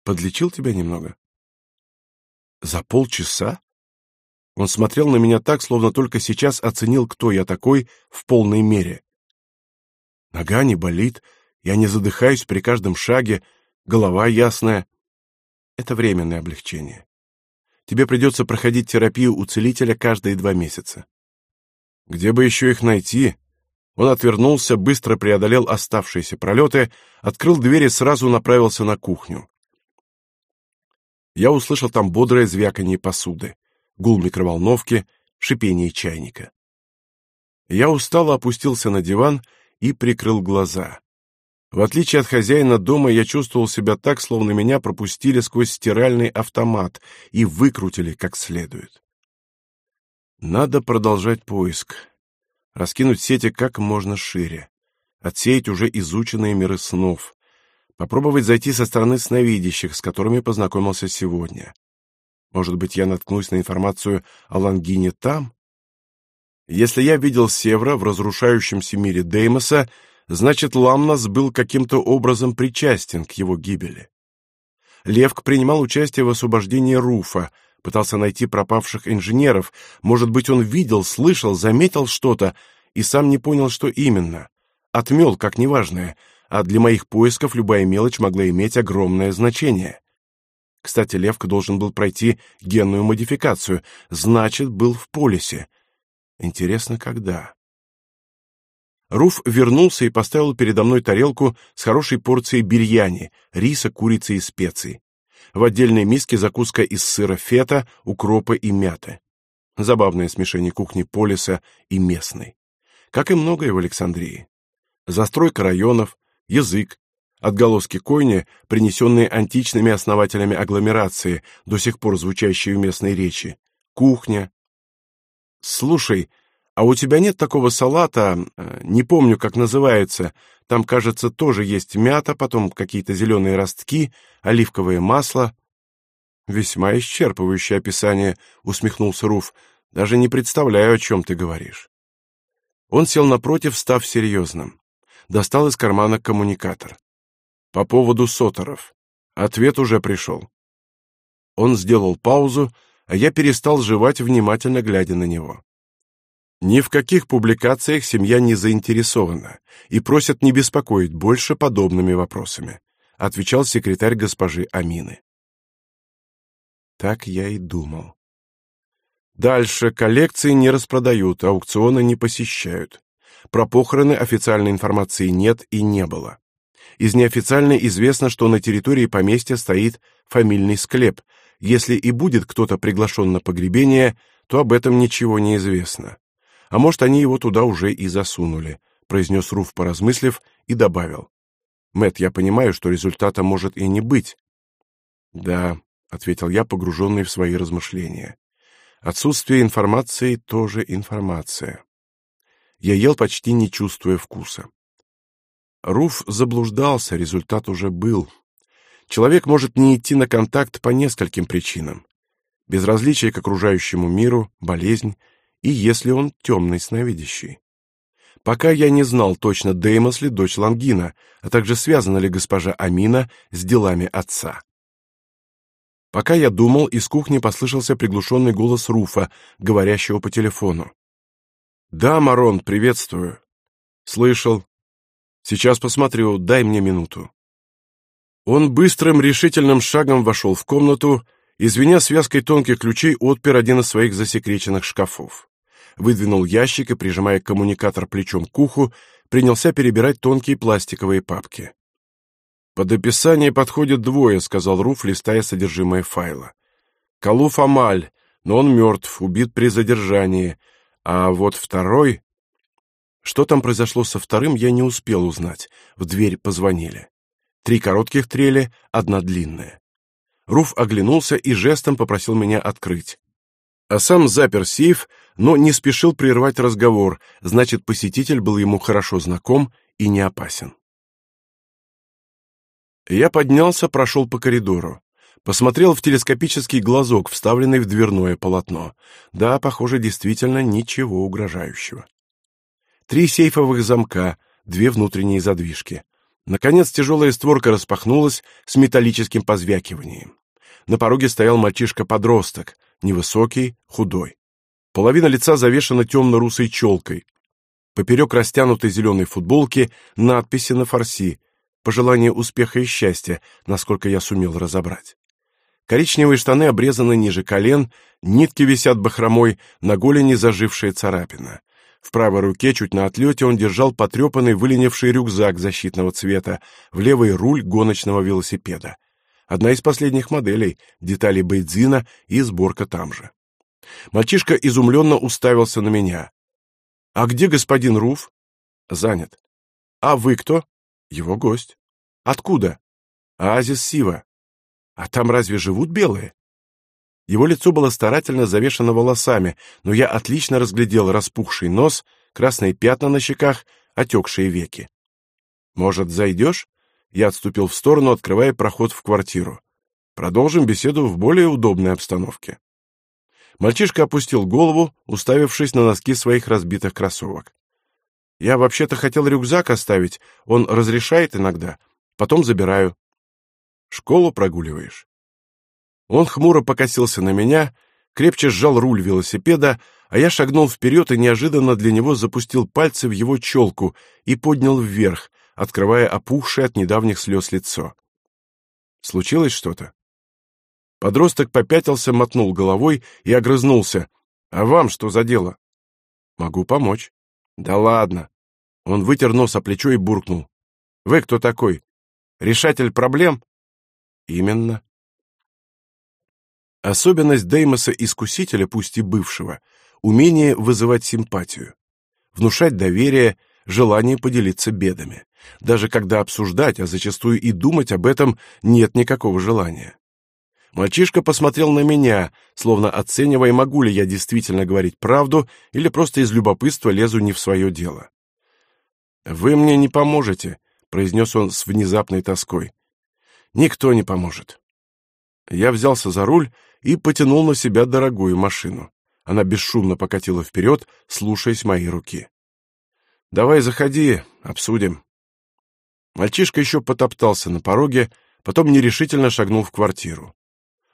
«Подлечил тебя немного?» «За полчаса?» Он смотрел на меня так, словно только сейчас оценил, кто я такой в полной мере. Нога не болит, я не задыхаюсь при каждом шаге, голова ясная. Это временное облегчение. Тебе придется проходить терапию у целителя каждые два месяца. Где бы еще их найти? Он отвернулся, быстро преодолел оставшиеся пролеты, открыл дверь и сразу направился на кухню. Я услышал там бодрое звяканье посуды гул микроволновки, шипение чайника. Я устало опустился на диван и прикрыл глаза. В отличие от хозяина дома, я чувствовал себя так, словно меня пропустили сквозь стиральный автомат и выкрутили как следует. Надо продолжать поиск. Раскинуть сети как можно шире. Отсеять уже изученные миры снов. Попробовать зайти со стороны сновидящих, с которыми познакомился сегодня. Может быть, я наткнусь на информацию о Лангине там? Если я видел Севра в разрушающемся мире Деймоса, значит, Ламнас был каким-то образом причастен к его гибели. Левк принимал участие в освобождении Руфа, пытался найти пропавших инженеров. Может быть, он видел, слышал, заметил что-то и сам не понял, что именно. Отмел, как неважное, а для моих поисков любая мелочь могла иметь огромное значение. Кстати, Левка должен был пройти генную модификацию, значит, был в полисе. Интересно, когда? Руф вернулся и поставил передо мной тарелку с хорошей порцией бирьяни, риса, курицы и специй. В отдельной миске закуска из сыра фета, укропа и мяты. Забавное смешение кухни полиса и местной. Как и многое в Александрии. Застройка районов, язык, отголоски койни, принесенные античными основателями агломерации, до сих пор звучащие в местной речи, кухня. Слушай, а у тебя нет такого салата, э, не помню, как называется, там, кажется, тоже есть мята, потом какие-то зеленые ростки, оливковое масло. Весьма исчерпывающее описание, усмехнулся Руф. Даже не представляю, о чем ты говоришь. Он сел напротив, став серьезным. Достал из кармана коммуникатор. По поводу соторов. Ответ уже пришел. Он сделал паузу, а я перестал жевать, внимательно глядя на него. Ни в каких публикациях семья не заинтересована и просят не беспокоить больше подобными вопросами, отвечал секретарь госпожи Амины. Так я и думал. Дальше коллекции не распродают, аукционы не посещают. Про похороны официальной информации нет и не было. Из неофициальной известно, что на территории поместья стоит фамильный склеп. Если и будет кто-то приглашен на погребение, то об этом ничего не известно. А может, они его туда уже и засунули, произнес Руф, поразмыслив, и добавил: Мэт, я понимаю, что результата может и не быть. Да, ответил я, погруженный в свои размышления. Отсутствие информации тоже информация. Я ел почти не чувствуя вкуса. Руф заблуждался, результат уже был. Человек может не идти на контакт по нескольким причинам. Безразличие к окружающему миру, болезнь и если он темный сновидящий. Пока я не знал точно, Деймос ли дочь Лангина, а также связана ли госпожа Амина с делами отца. Пока я думал, из кухни послышался приглушенный голос Руфа, говорящего по телефону. «Да, Марон, приветствую». «Слышал. Сейчас посмотрю, дай мне минуту. Он быстрым решительным шагом вошел в комнату Извиня связкой тонких ключей, отпер один из своих засекреченных шкафов. Выдвинул ящик и, прижимая коммуникатор плечом к уху, принялся перебирать тонкие пластиковые папки. «Под описание подходит двое», — сказал Руф, листая содержимое файла. «Калуф Амаль, но он мертв, убит при задержании. А вот второй...» Что там произошло со вторым, я не успел узнать. В дверь позвонили. Три коротких трели, одна длинная. Руф оглянулся и жестом попросил меня открыть. А сам запер сейф, но не спешил прервать разговор, значит, посетитель был ему хорошо знаком и не опасен. Я поднялся, прошел по коридору. Посмотрел в телескопический глазок, вставленный в дверное полотно. Да, похоже, действительно ничего угрожающего. Три сейфовых замка, две внутренние задвижки. Наконец тяжелая створка распахнулась с металлическим позвякиванием. На пороге стоял мальчишка-подросток, невысокий, худой. Половина лица завешена темно-русой челкой. Поперек растянутой зеленой футболки надписи на фарси «Пожелание успеха и счастья», насколько я сумел разобрать. Коричневые штаны обрезаны ниже колен, нитки висят бахромой, на голени зажившая царапина. В правой руке, чуть на отлете, он держал потрепанный выленивший рюкзак защитного цвета, в левой руль гоночного велосипеда. Одна из последних моделей, детали бензина и сборка там же. Мальчишка изумленно уставился на меня. «А где господин Руф?» «Занят». «А вы кто?» «Его гость». «Откуда?» «Оазис Сива». «А там разве живут белые?» Его лицо было старательно завешено волосами, но я отлично разглядел распухший нос, красные пятна на щеках, отекшие веки. «Может, зайдешь?» Я отступил в сторону, открывая проход в квартиру. «Продолжим беседу в более удобной обстановке». Мальчишка опустил голову, уставившись на носки своих разбитых кроссовок. «Я вообще-то хотел рюкзак оставить, он разрешает иногда, потом забираю». «Школу прогуливаешь?» Он хмуро покосился на меня, крепче сжал руль велосипеда, а я шагнул вперед и неожиданно для него запустил пальцы в его челку и поднял вверх, открывая опухшее от недавних слез лицо. Случилось что-то? Подросток попятился, мотнул головой и огрызнулся. «А вам что за дело?» «Могу помочь». «Да ладно». Он вытер нос о плечо и буркнул. «Вы кто такой? Решатель проблем?» «Именно». Особенность Деймоса-искусителя, пусть и бывшего, умение вызывать симпатию, внушать доверие, желание поделиться бедами, даже когда обсуждать, а зачастую и думать об этом нет никакого желания. Мальчишка посмотрел на меня, словно оценивая, могу ли я действительно говорить правду или просто из любопытства лезу не в свое дело. «Вы мне не поможете», — произнес он с внезапной тоской. «Никто не поможет». Я взялся за руль и потянул на себя дорогую машину. Она бесшумно покатила вперед, слушаясь моей руки. «Давай заходи, обсудим». Мальчишка еще потоптался на пороге, потом нерешительно шагнул в квартиру.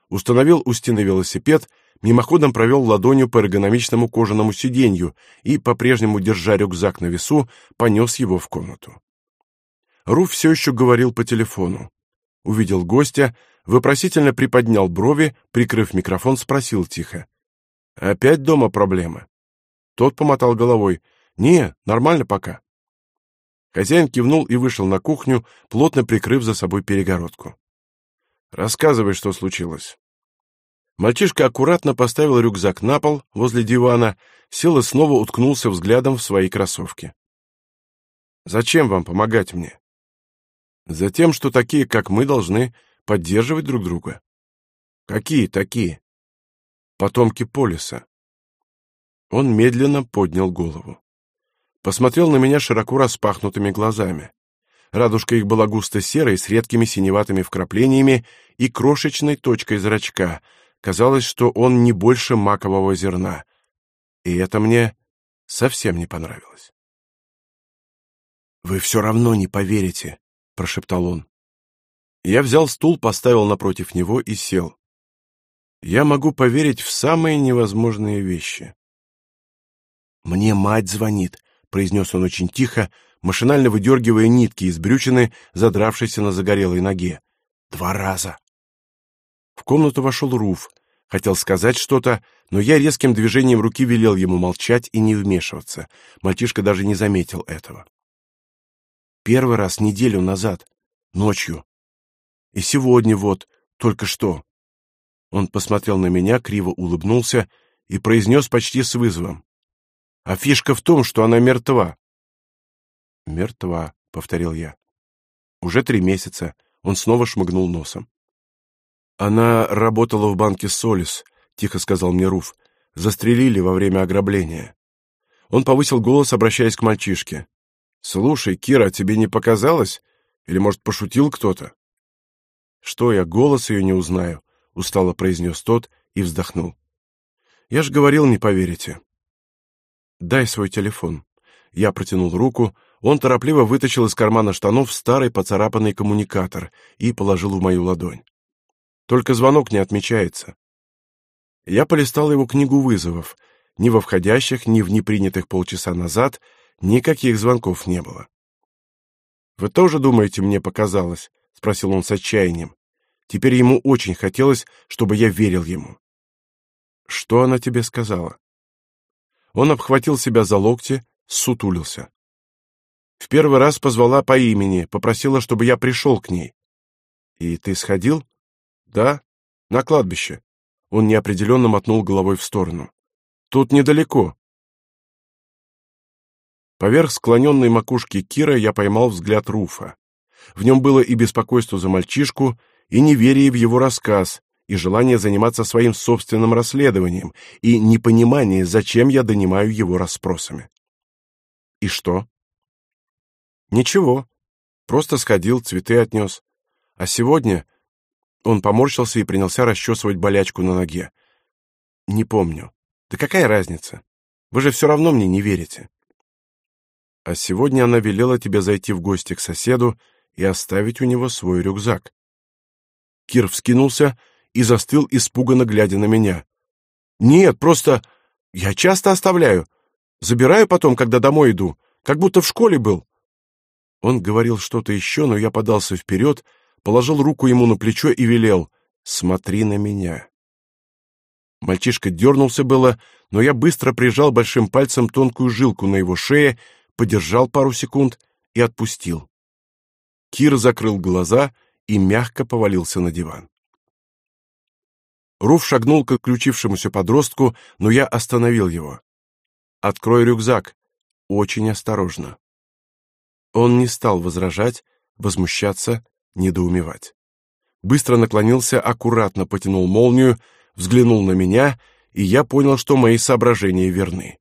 Установил у стены велосипед, мимоходом провел ладонью по эргономичному кожаному сиденью и, по-прежнему держа рюкзак на весу, понес его в комнату. Руф все еще говорил по телефону. Увидел гостя, вопросительно приподнял брови, прикрыв микрофон, спросил тихо. «Опять дома проблемы?» Тот помотал головой. «Не, нормально пока». Хозяин кивнул и вышел на кухню, плотно прикрыв за собой перегородку. «Рассказывай, что случилось». Мальчишка аккуратно поставил рюкзак на пол возле дивана, сел и снова уткнулся взглядом в свои кроссовки. «Зачем вам помогать мне?» «Затем, что такие, как мы, должны поддерживать друг друга. Какие такие? Потомки Полиса. Он медленно поднял голову. Посмотрел на меня широко распахнутыми глазами. Радужка их была густо серой, с редкими синеватыми вкраплениями и крошечной точкой зрачка. Казалось, что он не больше макового зерна. И это мне совсем не понравилось. «Вы все равно не поверите», — прошептал он. Я взял стул, поставил напротив него и сел. Я могу поверить в самые невозможные вещи. «Мне мать звонит», — произнес он очень тихо, машинально выдергивая нитки из брючины, задравшейся на загорелой ноге. «Два раза». В комнату вошел Руф. Хотел сказать что-то, но я резким движением руки велел ему молчать и не вмешиваться. Мальчишка даже не заметил этого. Первый раз неделю назад, ночью. И сегодня вот, только что. Он посмотрел на меня, криво улыбнулся и произнес почти с вызовом. А фишка в том, что она мертва. Мертва, повторил я. Уже три месяца. Он снова шмыгнул носом. Она работала в банке Солис, тихо сказал мне Руф. Застрелили во время ограбления. Он повысил голос, обращаясь к мальчишке. Слушай, Кира, тебе не показалось? Или, может, пошутил кто-то? Что я голос ее не узнаю, устало произнес тот и вздохнул. Я ж говорил, не поверите. Дай свой телефон. Я протянул руку, он торопливо вытащил из кармана штанов старый поцарапанный коммуникатор и положил в мою ладонь. Только звонок не отмечается. Я полистал его книгу вызовов. Ни во входящих, ни в непринятых полчаса назад никаких звонков не было. Вы тоже думаете, мне показалось? спросил он с отчаянием. Теперь ему очень хотелось, чтобы я верил ему. Что она тебе сказала? Он обхватил себя за локти, сутулился. В первый раз позвала по имени, попросила, чтобы я пришел к ней. И ты сходил? Да, на кладбище. Он неопределенно мотнул головой в сторону. Тут недалеко. Поверх склоненной макушки Кира я поймал взгляд Руфа. В нем было и беспокойство за мальчишку, и неверие в его рассказ, и желание заниматься своим собственным расследованием, и непонимание, зачем я донимаю его расспросами. И что? Ничего. Просто сходил, цветы отнес. А сегодня он поморщился и принялся расчесывать болячку на ноге. Не помню. Да какая разница? Вы же все равно мне не верите. А сегодня она велела тебе зайти в гости к соседу и оставить у него свой рюкзак. Кир вскинулся и застыл, испуганно глядя на меня. Нет, просто я часто оставляю. Забираю потом, когда домой иду, как будто в школе был. Он говорил что-то еще, но я подался вперед, положил руку ему на плечо и велел: "Смотри на меня". Мальчишка дернулся было, но я быстро прижал большим пальцем тонкую жилку на его шее, подержал пару секунд и отпустил. Кир закрыл глаза и мягко повалился на диван. Руф шагнул к отключившемуся подростку, но я остановил его. Открой рюкзак, очень осторожно. Он не стал возражать, возмущаться, недоумевать. Быстро наклонился, аккуратно потянул молнию, взглянул на меня, и я понял, что мои соображения верны.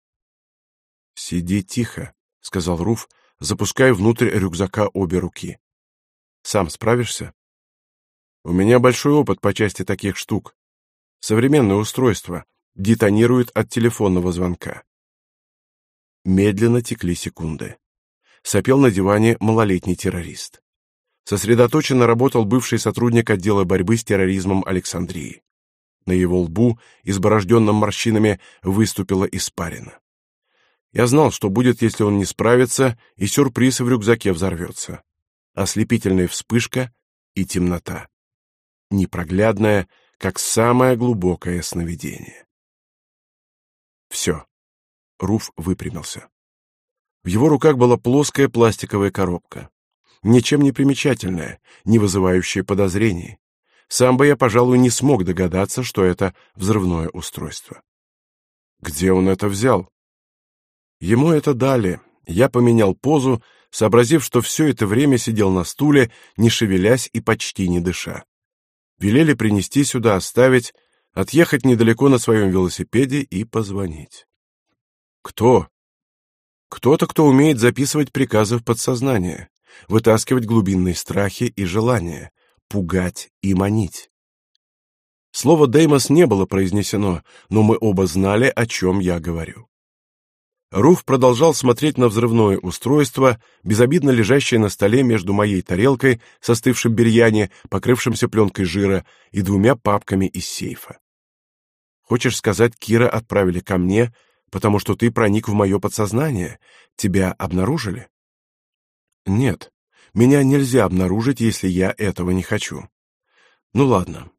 Сиди тихо, сказал Руф, запуская внутрь рюкзака обе руки. Сам справишься? У меня большой опыт по части таких штук. Современное устройство детонирует от телефонного звонка. Медленно текли секунды сопел на диване малолетний террорист. Сосредоточенно работал бывший сотрудник отдела борьбы с терроризмом Александрии. На его лбу, изборожденном морщинами, выступила испарина. Я знал, что будет, если он не справится, и сюрприз в рюкзаке взорвется. Ослепительная вспышка и темнота. Непроглядная, как самое глубокое сновидение. Все. Руф выпрямился. В его руках была плоская пластиковая коробка, ничем не примечательная, не вызывающая подозрений. Сам бы я, пожалуй, не смог догадаться, что это взрывное устройство. Где он это взял? Ему это дали. Я поменял позу, сообразив, что все это время сидел на стуле, не шевелясь и почти не дыша. Велели принести сюда, оставить, отъехать недалеко на своем велосипеде и позвонить. Кто? Кто-то, кто умеет записывать приказы в подсознание, вытаскивать глубинные страхи и желания, пугать и манить. Слово Деймос не было произнесено, но мы оба знали, о чем я говорю. Руф продолжал смотреть на взрывное устройство, безобидно лежащее на столе между моей тарелкой со остывшим бирьяни, покрывшимся пленкой жира, и двумя папками из сейфа. Хочешь сказать, Кира отправили ко мне, потому что ты проник в мое подсознание. Тебя обнаружили? Нет. Меня нельзя обнаружить, если я этого не хочу. Ну ладно.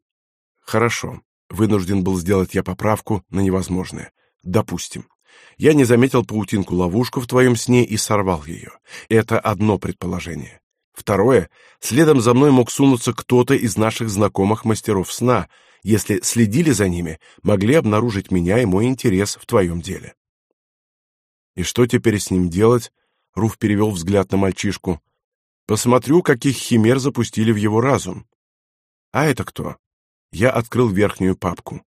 Хорошо. Вынужден был сделать я поправку на невозможное. Допустим. Я не заметил паутинку-ловушку в твоем сне и сорвал ее. Это одно предположение. Второе. Следом за мной мог сунуться кто-то из наших знакомых мастеров сна. Если следили за ними, могли обнаружить меня и мой интерес в твоем деле. И что теперь с ним делать? Руф перевел взгляд на мальчишку. Посмотрю, каких химер запустили в его разум. А это кто? Я открыл верхнюю папку.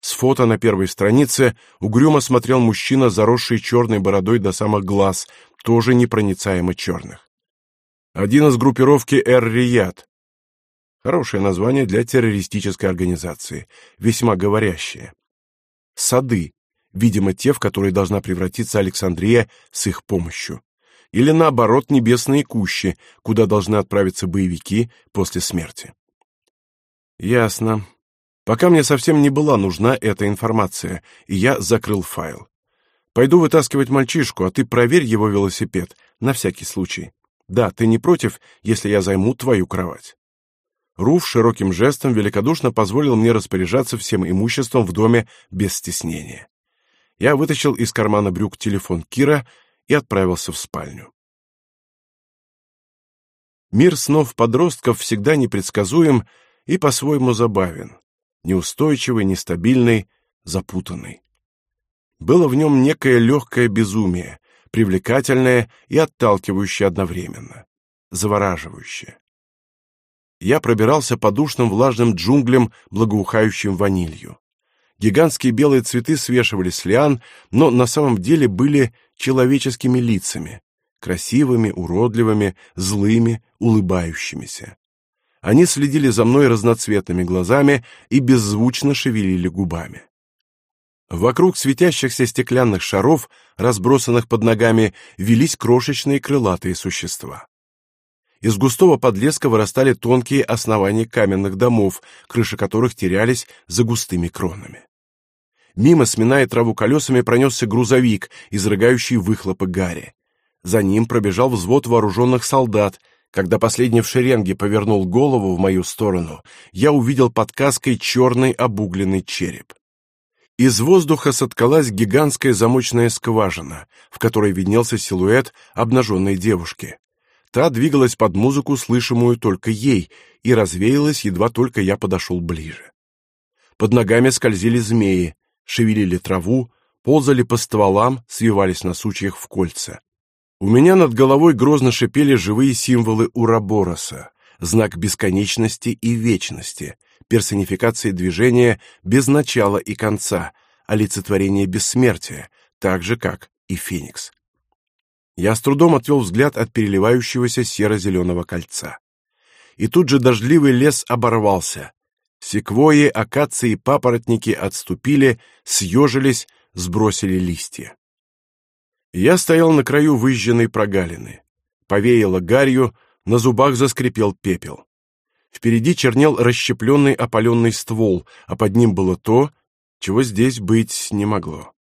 С фото на первой странице угрюмо смотрел мужчина, заросший черной бородой до самых глаз, тоже непроницаемо черных. Один из группировки Эр-Рияд. Хорошее название для террористической организации, весьма говорящее. Сады, видимо, те, в которые должна превратиться Александрия с их помощью. Или наоборот, небесные кущи, куда должны отправиться боевики после смерти. Ясно. Пока мне совсем не была нужна эта информация, и я закрыл файл. Пойду вытаскивать мальчишку, а ты проверь его велосипед, на всякий случай. Да, ты не против, если я займу твою кровать. Руф широким жестом великодушно позволил мне распоряжаться всем имуществом в доме без стеснения. Я вытащил из кармана брюк телефон Кира и отправился в спальню. Мир снов подростков всегда непредсказуем и по-своему забавен неустойчивый, нестабильный, запутанный. Было в нем некое легкое безумие, привлекательное и отталкивающее одновременно, завораживающее. Я пробирался по душным влажным джунглям, благоухающим ванилью. Гигантские белые цветы свешивались с лиан, но на самом деле были человеческими лицами, красивыми, уродливыми, злыми, улыбающимися. Они следили за мной разноцветными глазами и беззвучно шевелили губами. Вокруг светящихся стеклянных шаров, разбросанных под ногами, велись крошечные крылатые существа. Из густого подлеска вырастали тонкие основания каменных домов, крыши которых терялись за густыми кронами. Мимо, сминая траву колесами, пронесся грузовик, изрыгающий выхлопы гари. За ним пробежал взвод вооруженных солдат, когда последний в шеренге повернул голову в мою сторону, я увидел под каской черный обугленный череп. Из воздуха соткалась гигантская замочная скважина, в которой виднелся силуэт обнаженной девушки. Та двигалась под музыку, слышимую только ей, и развеялась, едва только я подошел ближе. Под ногами скользили змеи, шевелили траву, ползали по стволам, свивались на сучьях в кольца. У меня над головой грозно шипели живые символы Урабороса, знак бесконечности и вечности, персонификация движения без начала и конца, олицетворение бессмертия, так же, как и Феникс. Я с трудом отвел взгляд от переливающегося серо-зеленого кольца. И тут же дождливый лес оборвался. Секвойи, акации папоротники отступили, съежились, сбросили листья. Я стоял на краю выжженной прогалины. Повеяло гарью, на зубах заскрипел пепел. Впереди чернел расщепленный опаленный ствол, а под ним было то, чего здесь быть не могло.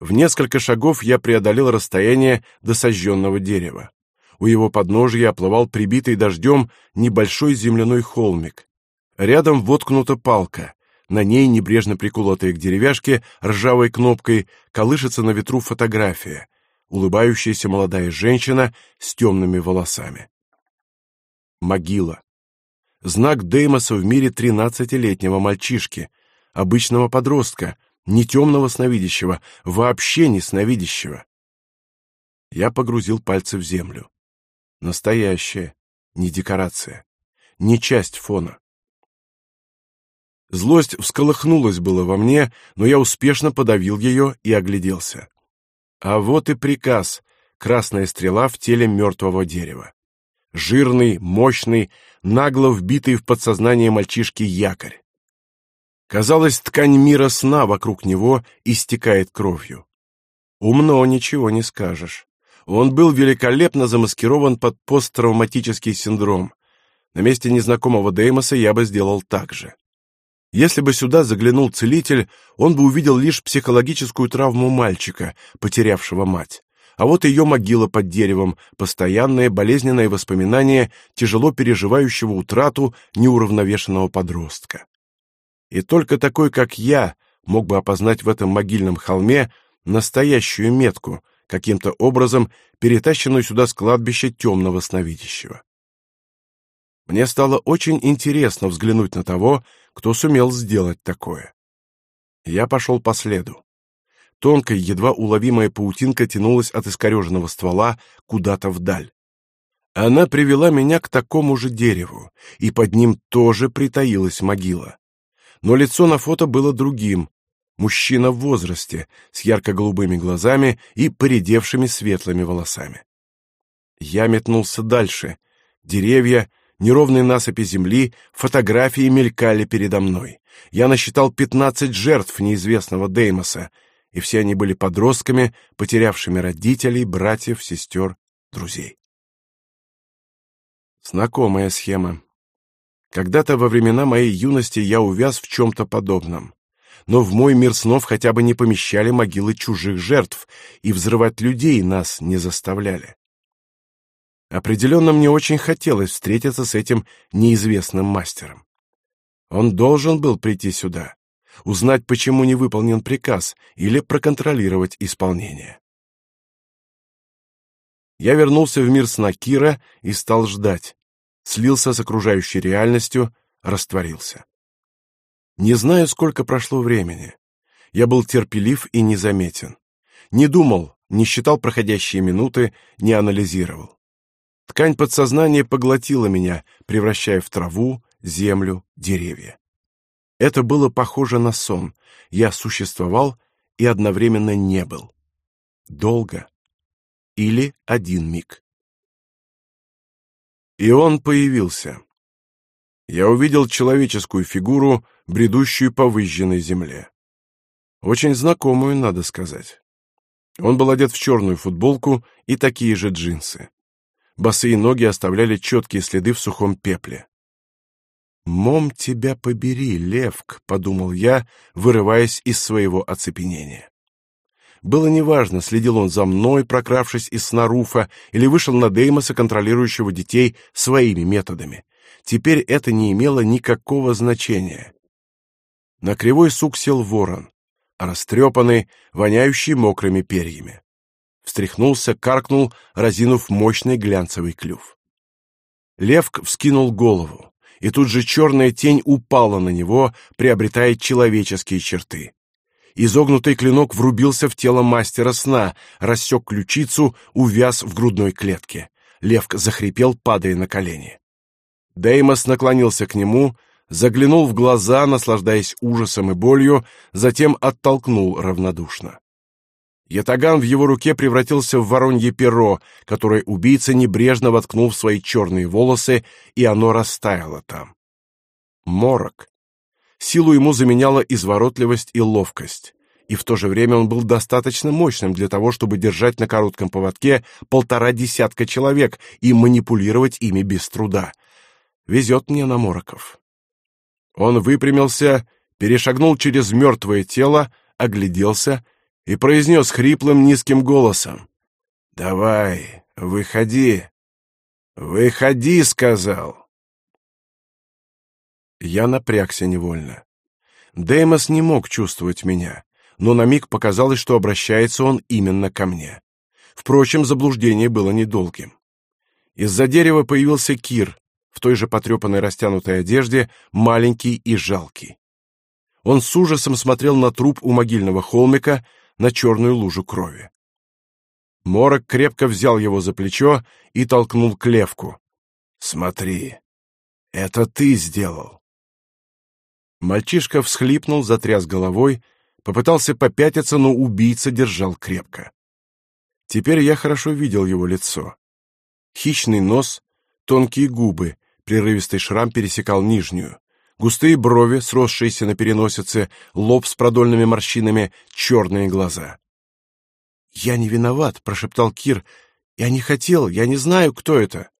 В несколько шагов я преодолел расстояние до сожженного дерева. У его подножия оплывал прибитый дождем небольшой земляной холмик. Рядом воткнута палка, на ней, небрежно приколотая к деревяшке, ржавой кнопкой, колышется на ветру фотография. Улыбающаяся молодая женщина с темными волосами. Могила. Знак Деймоса в мире тринадцатилетнего мальчишки, обычного подростка, не темного сновидящего, вообще не сновидящего. Я погрузил пальцы в землю. Настоящая, не декорация, не часть фона. Злость всколыхнулась было во мне, но я успешно подавил ее и огляделся. А вот и приказ — красная стрела в теле мертвого дерева. Жирный, мощный, нагло вбитый в подсознание мальчишки якорь. Казалось, ткань мира сна вокруг него истекает кровью. Умно ничего не скажешь. Он был великолепно замаскирован под посттравматический синдром. На месте незнакомого Деймоса я бы сделал так же. Если бы сюда заглянул целитель, он бы увидел лишь психологическую травму мальчика, потерявшего мать. А вот ее могила под деревом, постоянное болезненное воспоминание тяжело переживающего утрату неуравновешенного подростка. И только такой, как я, мог бы опознать в этом могильном холме настоящую метку, каким-то образом перетащенную сюда с кладбища темного сновидящего. Мне стало очень интересно взглянуть на того, кто сумел сделать такое. Я пошел по следу. Тонкая, едва уловимая паутинка тянулась от искореженного ствола куда-то вдаль. Она привела меня к такому же дереву, и под ним тоже притаилась могила. Но лицо на фото было другим. Мужчина в возрасте, с ярко-голубыми глазами и поредевшими светлыми волосами. Я метнулся дальше. Деревья, неровные насыпи земли, фотографии мелькали передо мной. Я насчитал пятнадцать жертв неизвестного Деймоса, и все они были подростками, потерявшими родителей, братьев, сестер, друзей. Знакомая схема. Когда-то во времена моей юности я увяз в чем-то подобном. Но в мой мир снов хотя бы не помещали могилы чужих жертв, и взрывать людей нас не заставляли. Определенно мне очень хотелось встретиться с этим неизвестным мастером. Он должен был прийти сюда, узнать, почему не выполнен приказ, или проконтролировать исполнение. Я вернулся в мир сна Кира и стал ждать. Слился с окружающей реальностью, растворился. Не знаю, сколько прошло времени. Я был терпелив и незаметен. Не думал, не считал проходящие минуты, не анализировал. Ткань подсознания поглотила меня, превращая в траву, землю, деревья. Это было похоже на сон. Я существовал и одновременно не был. Долго. Или один миг. И он появился. Я увидел человеческую фигуру, бредущую по выжженной земле. Очень знакомую, надо сказать. Он был одет в черную футболку и такие же джинсы. Босые ноги оставляли четкие следы в сухом пепле. «Мом тебя побери, Левк», — подумал я, вырываясь из своего оцепенения. Было неважно, следил он за мной, прокравшись из сна Руфа, или вышел на Деймоса, контролирующего детей, своими методами. Теперь это не имело никакого значения. На кривой сук сел ворон, растрепанный, воняющий мокрыми перьями встряхнулся, каркнул, разинув мощный глянцевый клюв. Левк вскинул голову, и тут же черная тень упала на него, приобретая человеческие черты. Изогнутый клинок врубился в тело мастера сна, рассек ключицу, увяз в грудной клетке. Левк захрипел, падая на колени. Деймос наклонился к нему, заглянул в глаза, наслаждаясь ужасом и болью, затем оттолкнул равнодушно. Ятаган в его руке превратился в воронье перо, которое убийца небрежно воткнул в свои черные волосы, и оно растаяло там. Морок. Силу ему заменяла изворотливость и ловкость, и в то же время он был достаточно мощным для того, чтобы держать на коротком поводке полтора десятка человек и манипулировать ими без труда. Везет мне на Мороков. Он выпрямился, перешагнул через мертвое тело, огляделся и произнес хриплым низким голосом. «Давай, выходи! Выходи!» — сказал. Я напрягся невольно. Деймос не мог чувствовать меня, но на миг показалось, что обращается он именно ко мне. Впрочем, заблуждение было недолгим. Из-за дерева появился Кир, в той же потрепанной растянутой одежде, маленький и жалкий. Он с ужасом смотрел на труп у могильного холмика, на черную лужу крови. Морок крепко взял его за плечо и толкнул к левку. «Смотри, это ты сделал!» Мальчишка всхлипнул, затряс головой, попытался попятиться, но убийца держал крепко. Теперь я хорошо видел его лицо. Хищный нос, тонкие губы, прерывистый шрам пересекал нижнюю густые брови, сросшиеся на переносице, лоб с продольными морщинами, черные глаза. «Я не виноват», — прошептал Кир. «Я не хотел, я не знаю, кто это».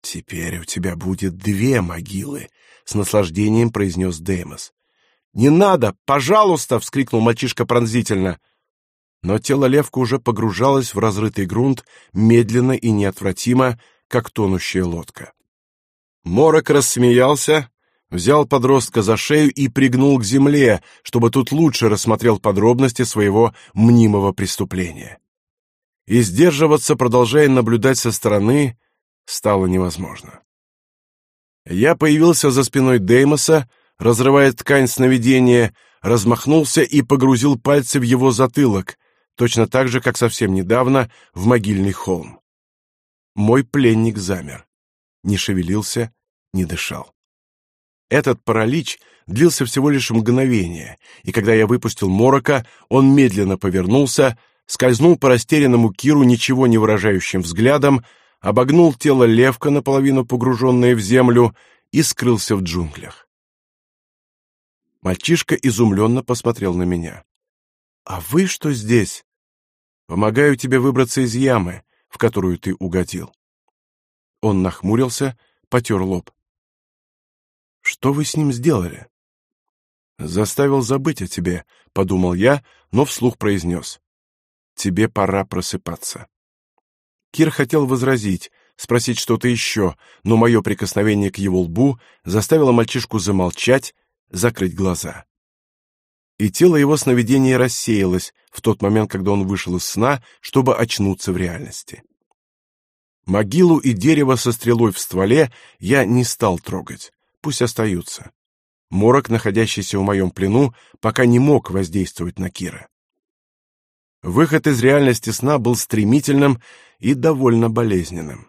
«Теперь у тебя будет две могилы», — с наслаждением произнес Деймос. «Не надо, пожалуйста!» — вскрикнул мальчишка пронзительно. Но тело Левка уже погружалось в разрытый грунт медленно и неотвратимо, как тонущая лодка. Морок рассмеялся, взял подростка за шею и пригнул к земле, чтобы тут лучше рассмотрел подробности своего мнимого преступления. И сдерживаться, продолжая наблюдать со стороны, стало невозможно. Я появился за спиной Деймоса, разрывая ткань сновидения, размахнулся и погрузил пальцы в его затылок, точно так же, как совсем недавно в могильный холм. Мой пленник замер, не шевелился, не дышал. Этот паралич длился всего лишь мгновение, и когда я выпустил Морока, он медленно повернулся, скользнул по растерянному Киру ничего не выражающим взглядом, обогнул тело левка, наполовину погруженное в землю, и скрылся в джунглях. Мальчишка изумленно посмотрел на меня. «А вы что здесь?» «Помогаю тебе выбраться из ямы, в которую ты угодил». Он нахмурился, потер лоб. Что вы с ним сделали? Заставил забыть о тебе, подумал я, но вслух произнес. Тебе пора просыпаться. Кир хотел возразить, спросить что-то еще, но мое прикосновение к его лбу заставило мальчишку замолчать, закрыть глаза. И тело его сновидения рассеялось в тот момент, когда он вышел из сна, чтобы очнуться в реальности. Могилу и дерево со стрелой в стволе я не стал трогать пусть остаются. Морок, находящийся в моем плену, пока не мог воздействовать на Кира. Выход из реальности сна был стремительным и довольно болезненным.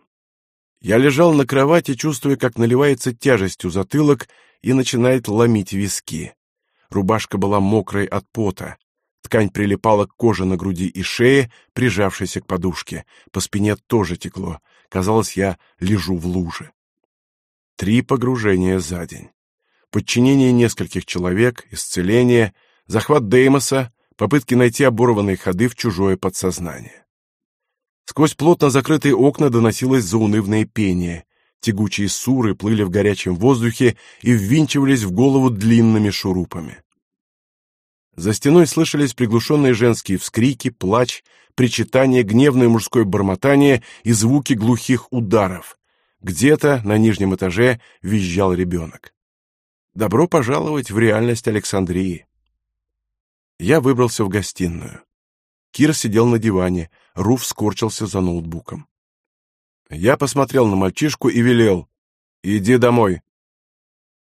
Я лежал на кровати, чувствуя, как наливается тяжестью затылок и начинает ломить виски. Рубашка была мокрой от пота. Ткань прилипала к коже на груди и шее, прижавшейся к подушке. По спине тоже текло. Казалось, я лежу в луже. Три погружения за день. Подчинение нескольких человек, исцеление, захват Деймоса, попытки найти оборванные ходы в чужое подсознание. Сквозь плотно закрытые окна доносилось заунывное пение. Тягучие суры плыли в горячем воздухе и ввинчивались в голову длинными шурупами. За стеной слышались приглушенные женские вскрики, плач, причитание, гневное мужское бормотание и звуки глухих ударов, где-то на нижнем этаже визжал ребенок. Добро пожаловать в реальность Александрии. Я выбрался в гостиную. Кир сидел на диване, Руф скорчился за ноутбуком. Я посмотрел на мальчишку и велел: "Иди домой".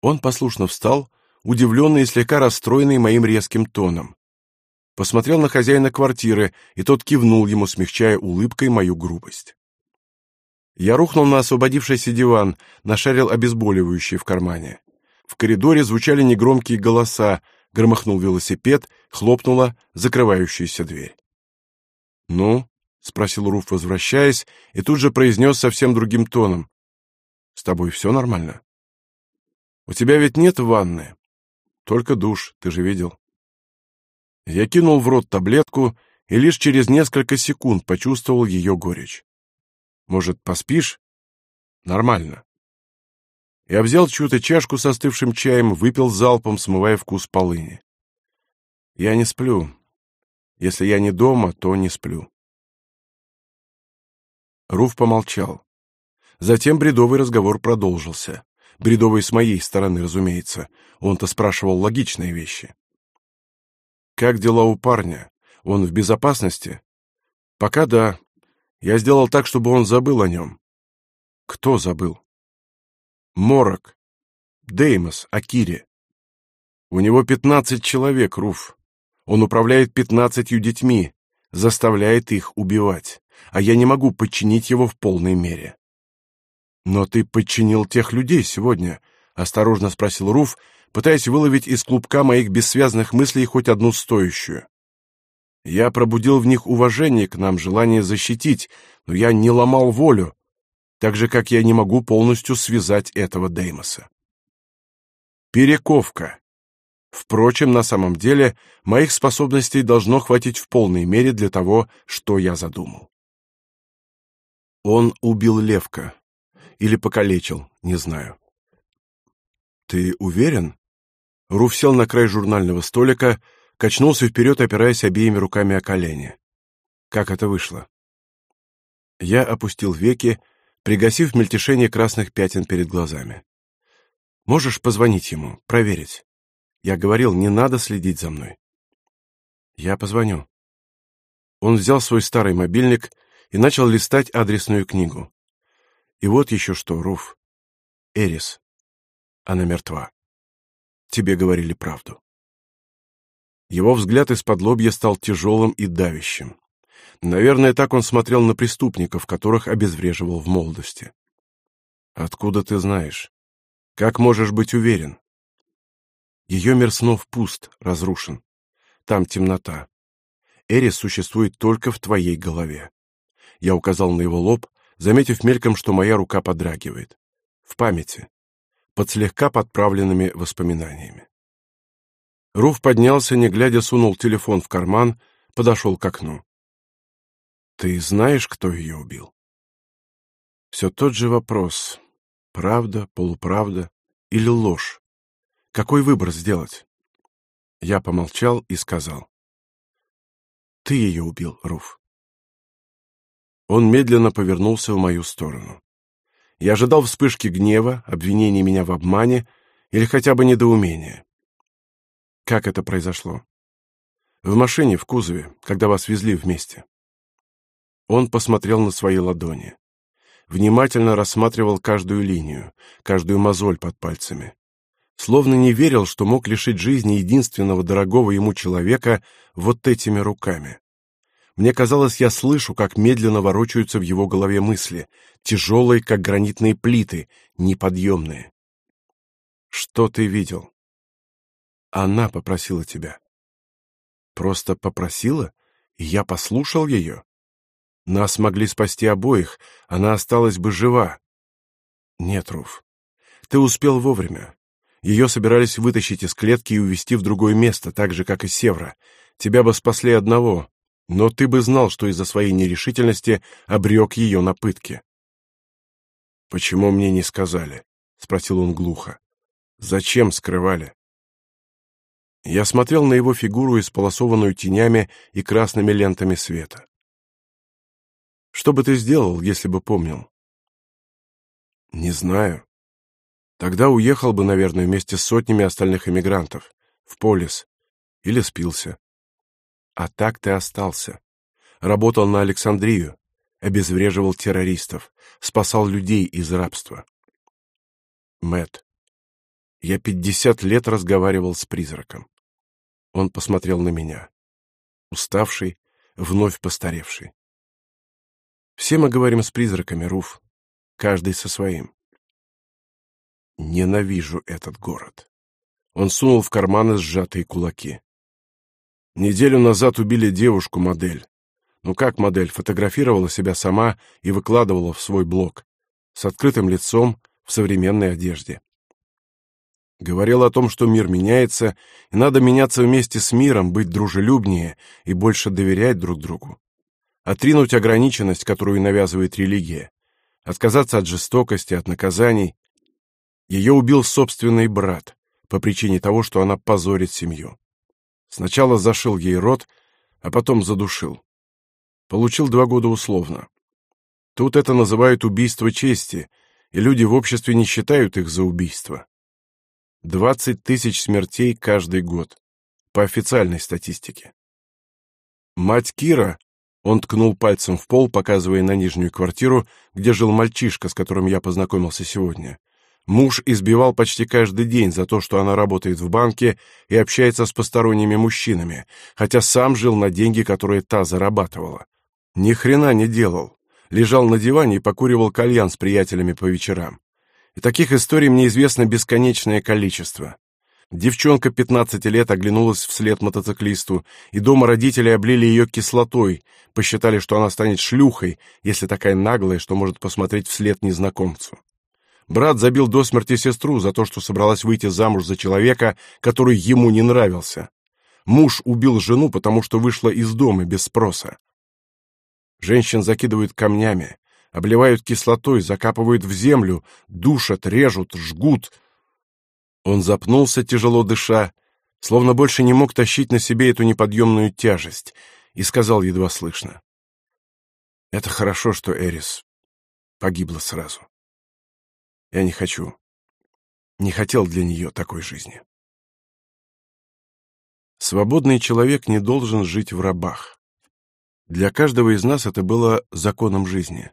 Он послушно встал, удивленный и слегка расстроенный моим резким тоном. Посмотрел на хозяина квартиры, и тот кивнул ему, смягчая улыбкой мою грубость. Я рухнул на освободившийся диван, нашарил обезболивающее в кармане. В коридоре звучали негромкие голоса, громыхнул велосипед, хлопнула закрывающаяся дверь. «Ну?» — спросил Руф, возвращаясь, и тут же произнес совсем другим тоном. «С тобой все нормально?» «У тебя ведь нет ванны?» «Только душ, ты же видел». Я кинул в рот таблетку и лишь через несколько секунд почувствовал ее горечь. Может, поспишь? Нормально. Я взял чью-то чашку с остывшим чаем, выпил залпом, смывая вкус полыни. Я не сплю. Если я не дома, то не сплю. Руф помолчал. Затем бредовый разговор продолжился. Бредовый с моей стороны, разумеется. Он-то спрашивал логичные вещи. Как дела у парня? Он в безопасности? Пока да. Я сделал так, чтобы он забыл о нем. Кто забыл? Морок. Деймос, Акири. У него пятнадцать человек, Руф. Он управляет пятнадцатью детьми, заставляет их убивать, а я не могу подчинить его в полной мере. Но ты подчинил тех людей сегодня, осторожно спросил Руф, пытаясь выловить из клубка моих бессвязных мыслей хоть одну стоящую. Я пробудил в них уважение к нам, желание защитить, но я не ломал волю, так же, как я не могу полностью связать этого Деймоса. Перековка. Впрочем, на самом деле, моих способностей должно хватить в полной мере для того, что я задумал. Он убил Левка. Или покалечил, не знаю. Ты уверен? Руф сел на край журнального столика, качнулся вперед, опираясь обеими руками о колени. Как это вышло? Я опустил веки, пригасив мельтешение красных пятен перед глазами. Можешь позвонить ему, проверить. Я говорил, не надо следить за мной. Я позвоню. Он взял свой старый мобильник и начал листать адресную книгу. И вот еще что, Руф. Эрис. Она мертва. Тебе говорили правду. Его взгляд из-под лобья стал тяжелым и давящим. Наверное, так он смотрел на преступников, которых обезвреживал в молодости. Откуда ты знаешь? Как можешь быть уверен? Ее мир снов пуст, разрушен. Там темнота. Эрис существует только в твоей голове. Я указал на его лоб, заметив мельком, что моя рука подрагивает. В памяти. Под слегка подправленными воспоминаниями. Руф поднялся, не глядя, сунул телефон в карман, подошел к окну. «Ты знаешь, кто ее убил?» Все тот же вопрос. Правда, полуправда или ложь? Какой выбор сделать? Я помолчал и сказал. Ты ее убил, Руф. Он медленно повернулся в мою сторону. Я ожидал вспышки гнева, обвинения меня в обмане или хотя бы недоумения. Как это произошло? В машине, в кузове, когда вас везли вместе. Он посмотрел на свои ладони внимательно рассматривал каждую линию, каждую мозоль под пальцами. Словно не верил, что мог лишить жизни единственного дорогого ему человека вот этими руками. Мне казалось, я слышу, как медленно ворочаются в его голове мысли, тяжелые, как гранитные плиты, неподъемные. Что ты видел? Она попросила тебя. Просто попросила, и я послушал ее. Нас могли спасти обоих, она осталась бы жива. Нет, Руф, ты успел вовремя. Ее собирались вытащить из клетки и увезти в другое место, так же, как и Севра. Тебя бы спасли одного, но ты бы знал, что из-за своей нерешительности обрек ее на пытки. «Почему мне не сказали?» — спросил он глухо. «Зачем скрывали?» Я смотрел на его фигуру, исполосованную тенями и красными лентами света. Что бы ты сделал, если бы помнил? Не знаю. Тогда уехал бы, наверное, вместе с сотнями остальных эмигрантов в полис или спился. А так ты остался. Работал на Александрию, обезвреживал террористов, спасал людей из рабства. Мэт, я пятьдесят лет разговаривал с призраком. Он посмотрел на меня, уставший, вновь постаревший. Все мы говорим с призраками, Руф. Каждый со своим. Ненавижу этот город. Он сунул в карманы сжатые кулаки. Неделю назад убили девушку-модель. Ну как модель, фотографировала себя сама и выкладывала в свой блог. С открытым лицом, в современной одежде. Говорила о том, что мир меняется, и надо меняться вместе с миром, быть дружелюбнее и больше доверять друг другу отринуть ограниченность, которую навязывает религия, отказаться от жестокости, от наказаний. Ее убил собственный брат по причине того, что она позорит семью. Сначала зашил ей рот, а потом задушил. Получил два года условно. Тут это называют убийство чести, и люди в обществе не считают их за убийство. Двадцать тысяч смертей каждый год, по официальной статистике. Мать Кира он ткнул пальцем в пол, показывая на нижнюю квартиру, где жил мальчишка, с которым я познакомился сегодня. Муж избивал почти каждый день за то, что она работает в банке и общается с посторонними мужчинами, хотя сам жил на деньги, которые та зарабатывала. Ни хрена не делал. Лежал на диване и покуривал кальян с приятелями по вечерам. И таких историй мне известно бесконечное количество. Девчонка 15 лет оглянулась вслед мотоциклисту, и дома родители облили ее кислотой, посчитали, что она станет шлюхой, если такая наглая, что может посмотреть вслед незнакомцу. Брат забил до смерти сестру за то, что собралась выйти замуж за человека, который ему не нравился. Муж убил жену, потому что вышла из дома без спроса. Женщин закидывают камнями, обливают кислотой, закапывают в землю, душат, режут, жгут, он запнулся, тяжело дыша, словно больше не мог тащить на себе эту неподъемную тяжесть, и сказал едва слышно. «Это хорошо, что Эрис погибла сразу. Я не хочу. Не хотел для нее такой жизни. Свободный человек не должен жить в рабах. Для каждого из нас это было законом жизни.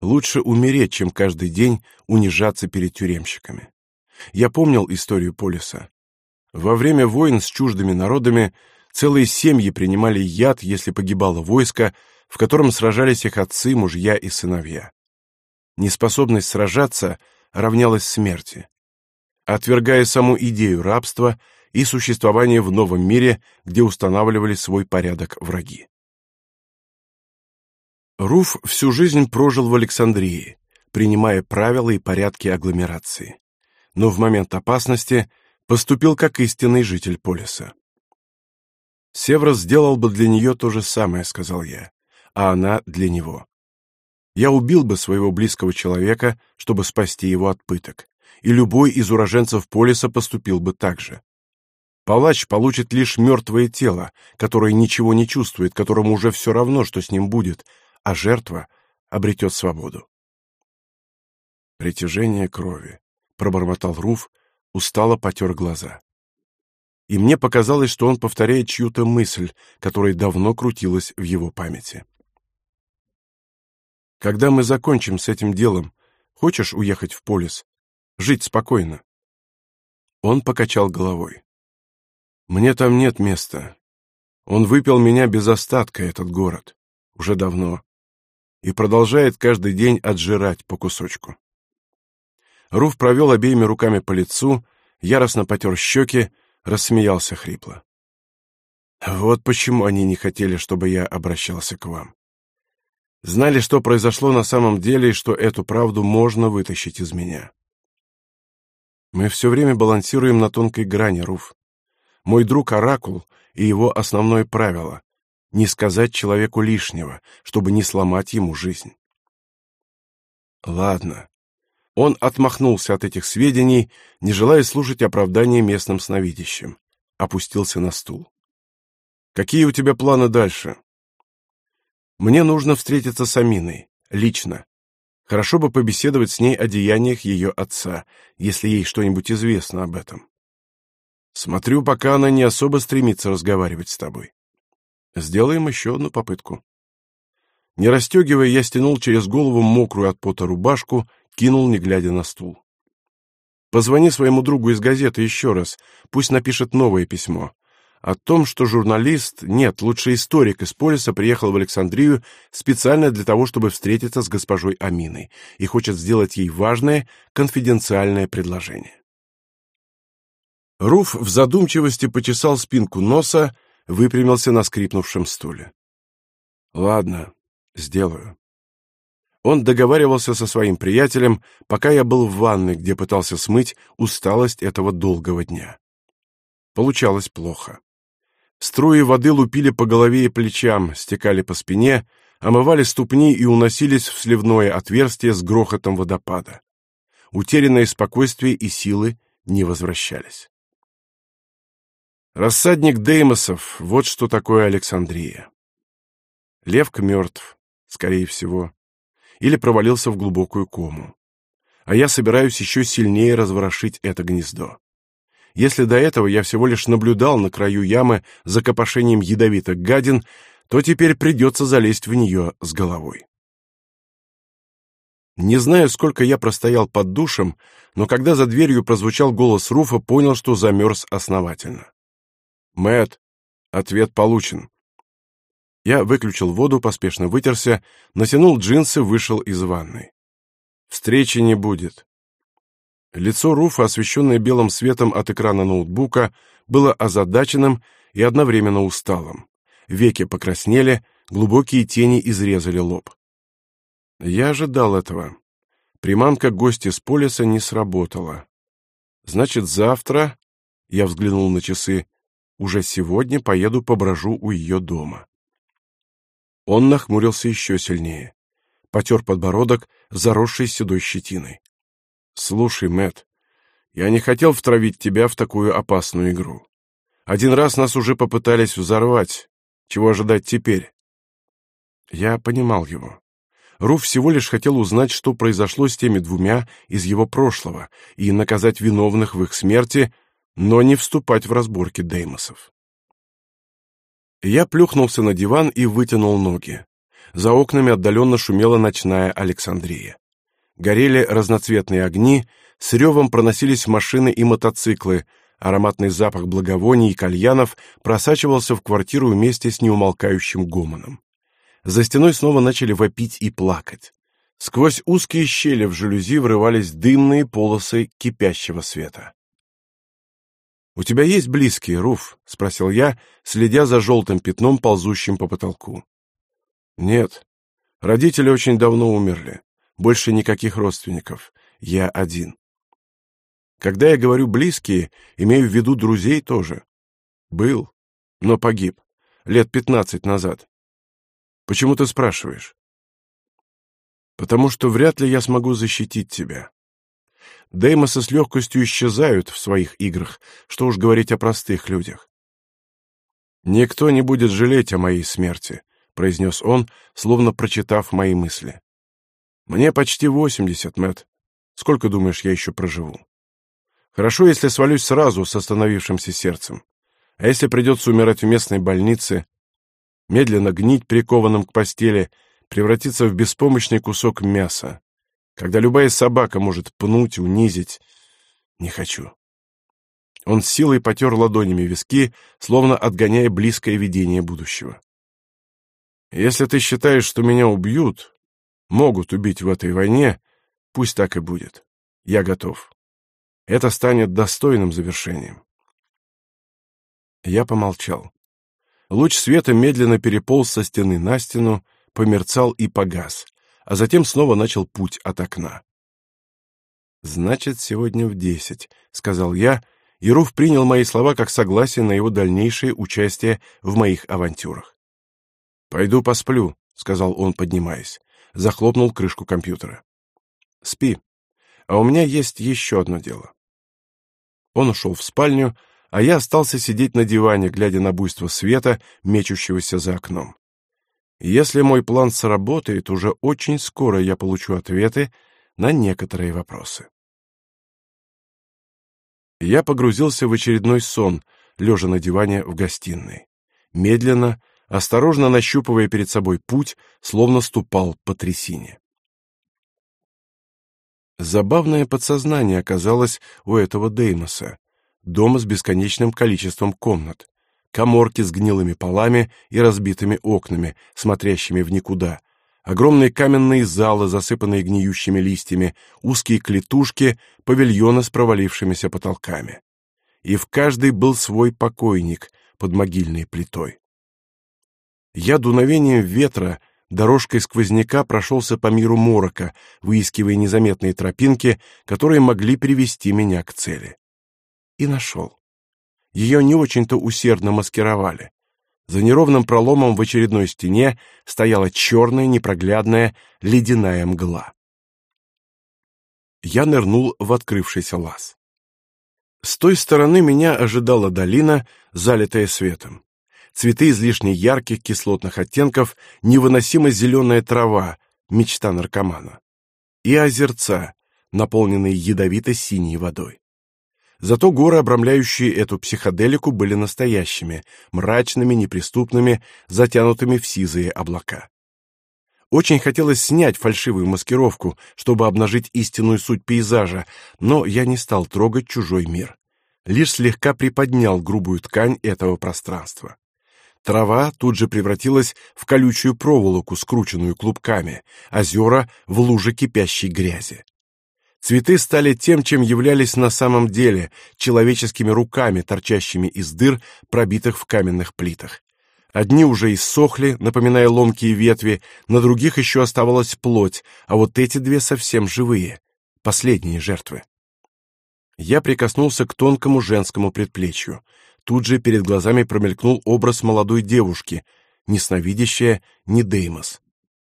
Лучше умереть, чем каждый день унижаться перед тюремщиками. Я помнил историю Полиса. Во время войн с чуждыми народами целые семьи принимали яд, если погибало войско, в котором сражались их отцы, мужья и сыновья. Неспособность сражаться равнялась смерти. Отвергая саму идею рабства и существования в новом мире, где устанавливали свой порядок враги. Руф всю жизнь прожил в Александрии, принимая правила и порядки агломерации. Но в момент опасности поступил как истинный житель полиса. Севрос сделал бы для нее то же самое, сказал я, а она для него. Я убил бы своего близкого человека, чтобы спасти его от пыток, и любой из уроженцев полиса поступил бы так же. Палач получит лишь мертвое тело, которое ничего не чувствует, которому уже все равно, что с ним будет, а жертва обретет свободу. Притяжение крови, пробормотал Руф, устало потер глаза. И мне показалось, что он повторяет чью-то мысль, которая давно крутилась в его памяти. Когда мы закончим с этим делом, хочешь уехать в полис, жить спокойно? Он покачал головой. Мне там нет места. Он выпил меня без остатка этот город уже давно и продолжает каждый день отжирать по кусочку. Руф провел обеими руками по лицу, яростно потер щеки, рассмеялся хрипло. Вот почему они не хотели, чтобы я обращался к вам. Знали, что произошло на самом деле и что эту правду можно вытащить из меня. Мы все время балансируем на тонкой грани, Руф. Мой друг Оракул и его основное правило — не сказать человеку лишнего, чтобы не сломать ему жизнь. Ладно, он отмахнулся от этих сведений, не желая слушать оправдания местным сновидящим. Опустился на стул. «Какие у тебя планы дальше?» «Мне нужно встретиться с Аминой, лично. Хорошо бы побеседовать с ней о деяниях ее отца, если ей что-нибудь известно об этом. Смотрю, пока она не особо стремится разговаривать с тобой. Сделаем еще одну попытку». Не расстегивая, я стянул через голову мокрую от пота рубашку кинул, не глядя на стул. Позвони своему другу из газеты еще раз, пусть напишет новое письмо. О том, что журналист, нет, лучше историк из Полиса приехал в Александрию специально для того, чтобы встретиться с госпожой Аминой и хочет сделать ей важное конфиденциальное предложение. Руф в задумчивости почесал спинку носа, выпрямился на скрипнувшем стуле. Ладно, сделаю. Он договаривался со своим приятелем, пока я был в ванной, где пытался смыть усталость этого долгого дня. Получалось плохо. Струи воды лупили по голове и плечам, стекали по спине, омывали ступни и уносились в сливное отверстие с грохотом водопада. Утерянное спокойствие и силы не возвращались. Рассадник Деймосов — вот что такое Александрия. Левка мертв, скорее всего или провалился в глубокую кому. А я собираюсь еще сильнее разворошить это гнездо. Если до этого я всего лишь наблюдал на краю ямы за копошением ядовитых гадин, то теперь придется залезть в нее с головой. Не знаю, сколько я простоял под душем, но когда за дверью прозвучал голос Руфа, понял, что замерз основательно. Мэт, ответ получен. Я выключил воду, поспешно вытерся, натянул джинсы, вышел из ванной. Встречи не будет. Лицо Руфа, освещенное белым светом от экрана ноутбука, было озадаченным и одновременно усталым. Веки покраснели, глубокие тени изрезали лоб. Я ожидал этого. Приманка гостя с полиса не сработала. Значит, завтра, я взглянул на часы, уже сегодня поеду поброжу у ее дома. Он нахмурился еще сильнее. Потер подбородок, заросший седой щетиной. «Слушай, Мэт, я не хотел втравить тебя в такую опасную игру. Один раз нас уже попытались взорвать. Чего ожидать теперь?» Я понимал его. Руф всего лишь хотел узнать, что произошло с теми двумя из его прошлого, и наказать виновных в их смерти, но не вступать в разборки Деймосов. Я плюхнулся на диван и вытянул ноги. За окнами отдаленно шумела ночная Александрия. Горели разноцветные огни, с ревом проносились машины и мотоциклы, ароматный запах благовоний и кальянов просачивался в квартиру вместе с неумолкающим гомоном. За стеной снова начали вопить и плакать. Сквозь узкие щели в жалюзи врывались дымные полосы кипящего света. «У тебя есть близкие, Руф?» — спросил я, следя за желтым пятном, ползущим по потолку. «Нет. Родители очень давно умерли. Больше никаких родственников. Я один. Когда я говорю «близкие», имею в виду друзей тоже. Был, но погиб. Лет пятнадцать назад. Почему ты спрашиваешь? Потому что вряд ли я смогу защитить тебя. Деймосы с легкостью исчезают в своих играх, что уж говорить о простых людях. «Никто не будет жалеть о моей смерти», — произнес он, словно прочитав мои мысли. «Мне почти восемьдесят, Мэтт. Сколько, думаешь, я еще проживу? Хорошо, если свалюсь сразу с остановившимся сердцем. А если придется умирать в местной больнице, медленно гнить прикованным к постели, превратиться в беспомощный кусок мяса, когда любая собака может пнуть, унизить. Не хочу. Он с силой потер ладонями виски, словно отгоняя близкое видение будущего. Если ты считаешь, что меня убьют, могут убить в этой войне, пусть так и будет. Я готов. Это станет достойным завершением. Я помолчал. Луч света медленно переполз со стены на стену, померцал и погас, а затем снова начал путь от окна. «Значит, сегодня в десять», — сказал я, и Руф принял мои слова как согласие на его дальнейшее участие в моих авантюрах. «Пойду посплю», — сказал он, поднимаясь. Захлопнул крышку компьютера. «Спи. А у меня есть еще одно дело». Он ушел в спальню, а я остался сидеть на диване, глядя на буйство света, мечущегося за окном. Если мой план сработает, уже очень скоро я получу ответы на некоторые вопросы. Я погрузился в очередной сон, лежа на диване в гостиной. Медленно, осторожно нащупывая перед собой путь, словно ступал по трясине. Забавное подсознание оказалось у этого Деймоса. Дом с бесконечным количеством комнат. Коморки с гнилыми полами и разбитыми окнами, смотрящими в никуда. Огромные каменные залы, засыпанные гниющими листьями, узкие клетушки, павильоны с провалившимися потолками. И в каждой был свой покойник под могильной плитой. Я дуновением ветра, дорожкой сквозняка прошелся по миру морока, выискивая незаметные тропинки, которые могли привести меня к цели и нашел. Ее не очень-то усердно маскировали. За неровным проломом в очередной стене стояла черная, непроглядная, ледяная мгла. Я нырнул в открывшийся лаз. С той стороны меня ожидала долина, залитая светом. Цветы излишне ярких кислотных оттенков, невыносимо зеленая трава, мечта наркомана. И озерца, наполненные ядовито-синей водой. Зато горы, обрамляющие эту психоделику, были настоящими, мрачными, неприступными, затянутыми в сизые облака. Очень хотелось снять фальшивую маскировку, чтобы обнажить истинную суть пейзажа, но я не стал трогать чужой мир. Лишь слегка приподнял грубую ткань этого пространства. Трава тут же превратилась в колючую проволоку, скрученную клубками, озера — в лужи кипящей грязи. Цветы стали тем, чем являлись на самом деле, человеческими руками, торчащими из дыр, пробитых в каменных плитах. Одни уже иссохли, напоминая ломкие ветви, на других еще оставалась плоть, а вот эти две совсем живые, последние жертвы. Я прикоснулся к тонкому женскому предплечью. Тут же перед глазами промелькнул образ молодой девушки, не сновидящая, не Деймос.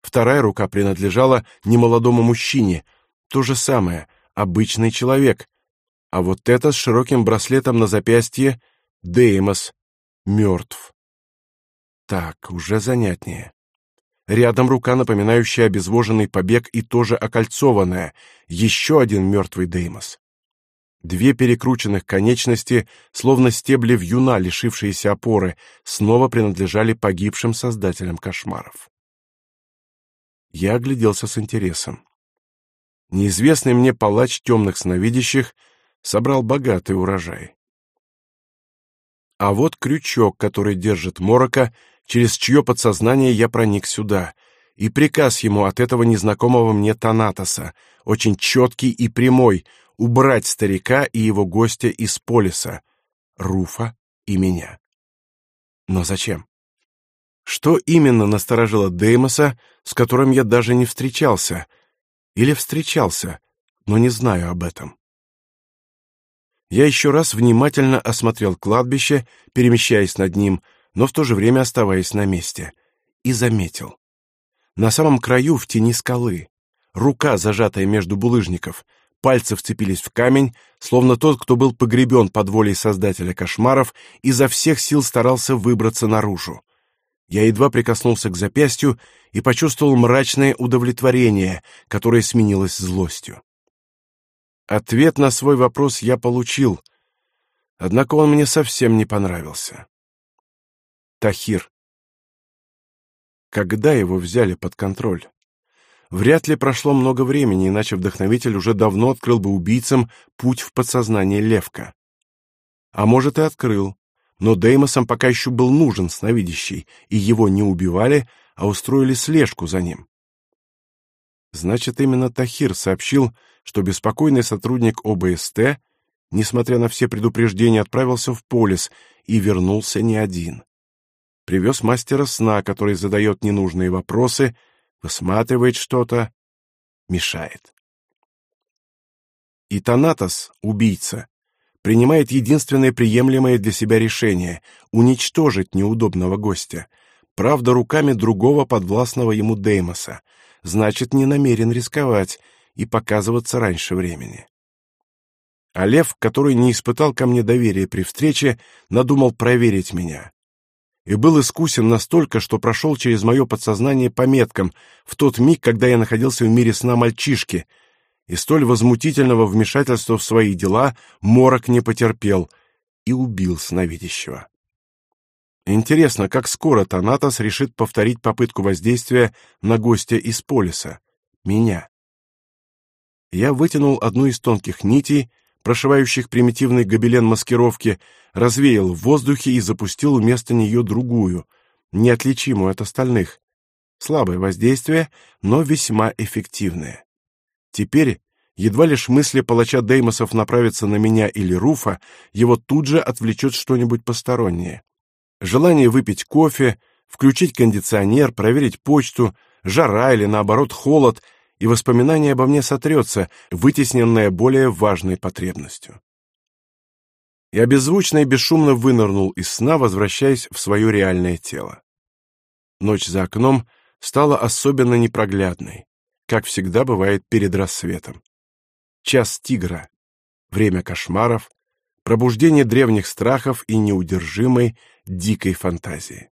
Вторая рука принадлежала немолодому мужчине, то же самое, обычный человек. А вот это с широким браслетом на запястье Деймос мертв. Так, уже занятнее. Рядом рука, напоминающая обезвоженный побег и тоже окольцованная. Еще один мертвый Деймос. Две перекрученных конечности, словно стебли вьюна, лишившиеся опоры, снова принадлежали погибшим создателям кошмаров. Я огляделся с интересом. Неизвестный мне палач темных сновидящих собрал богатый урожай. А вот крючок, который держит Морока, через чье подсознание я проник сюда, и приказ ему от этого незнакомого мне Танатоса, очень четкий и прямой — убрать старика и его гостя из полиса, Руфа и меня. Но зачем? Что именно насторожило Деймоса, с которым я даже не встречался? Или встречался, но не знаю об этом. Я еще раз внимательно осмотрел кладбище, перемещаясь над ним, но в то же время оставаясь на месте, и заметил. На самом краю, в тени скалы, рука, зажатая между булыжников, пальцы вцепились в камень, словно тот, кто был погребен под волей создателя кошмаров, изо всех сил старался выбраться наружу. Я едва прикоснулся к запястью и почувствовал мрачное удовлетворение, которое сменилось злостью. Ответ на свой вопрос я получил, однако он мне совсем не понравился. Тахир. Когда его взяли под контроль? Вряд ли прошло много времени, иначе вдохновитель уже давно открыл бы убийцам путь в подсознание Левка. А может и открыл, но Деймосом пока еще был нужен сновидящий, и его не убивали, а устроили слежку за ним. Значит, именно Тахир сообщил, что беспокойный сотрудник ОБСТ, несмотря на все предупреждения, отправился в полис и вернулся не один. Привез мастера сна, который задает ненужные вопросы, высматривает что-то, мешает. И Танатос, убийца, принимает единственное приемлемое для себя решение — уничтожить неудобного гостя, правда, руками другого подвластного ему Деймоса, значит, не намерен рисковать и показываться раньше времени. А Лев, который не испытал ко мне доверия при встрече, надумал проверить меня. И был искусен настолько, что прошел через мое подсознание по меткам в тот миг, когда я находился в мире сна мальчишки, и столь возмутительного вмешательства в свои дела Морок не потерпел и убил сновидящего. Интересно, как скоро Танатос решит повторить попытку воздействия на гостя из полиса, меня. Я вытянул одну из тонких нитей, прошивающих примитивный гобелен маскировки, развеял в воздухе и запустил вместо нее другую, неотличимую от остальных. Слабое воздействие, но весьма эффективное. Теперь, едва лишь мысли палача Деймосов направятся на меня или Руфа, его тут же отвлечет что-нибудь постороннее. Желание выпить кофе, включить кондиционер, проверить почту, жара или, наоборот, холод, и воспоминание обо мне сотрется, вытесненное более важной потребностью. Я беззвучно и бесшумно вынырнул из сна, возвращаясь в свое реальное тело. Ночь за окном стала особенно непроглядной, как всегда бывает перед рассветом. Час тигра, время кошмаров, пробуждение древних страхов и неудержимой дикой фантазии.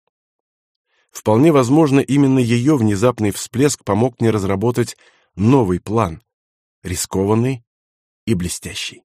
Вполне возможно, именно ее внезапный всплеск помог мне разработать новый план, рискованный и блестящий.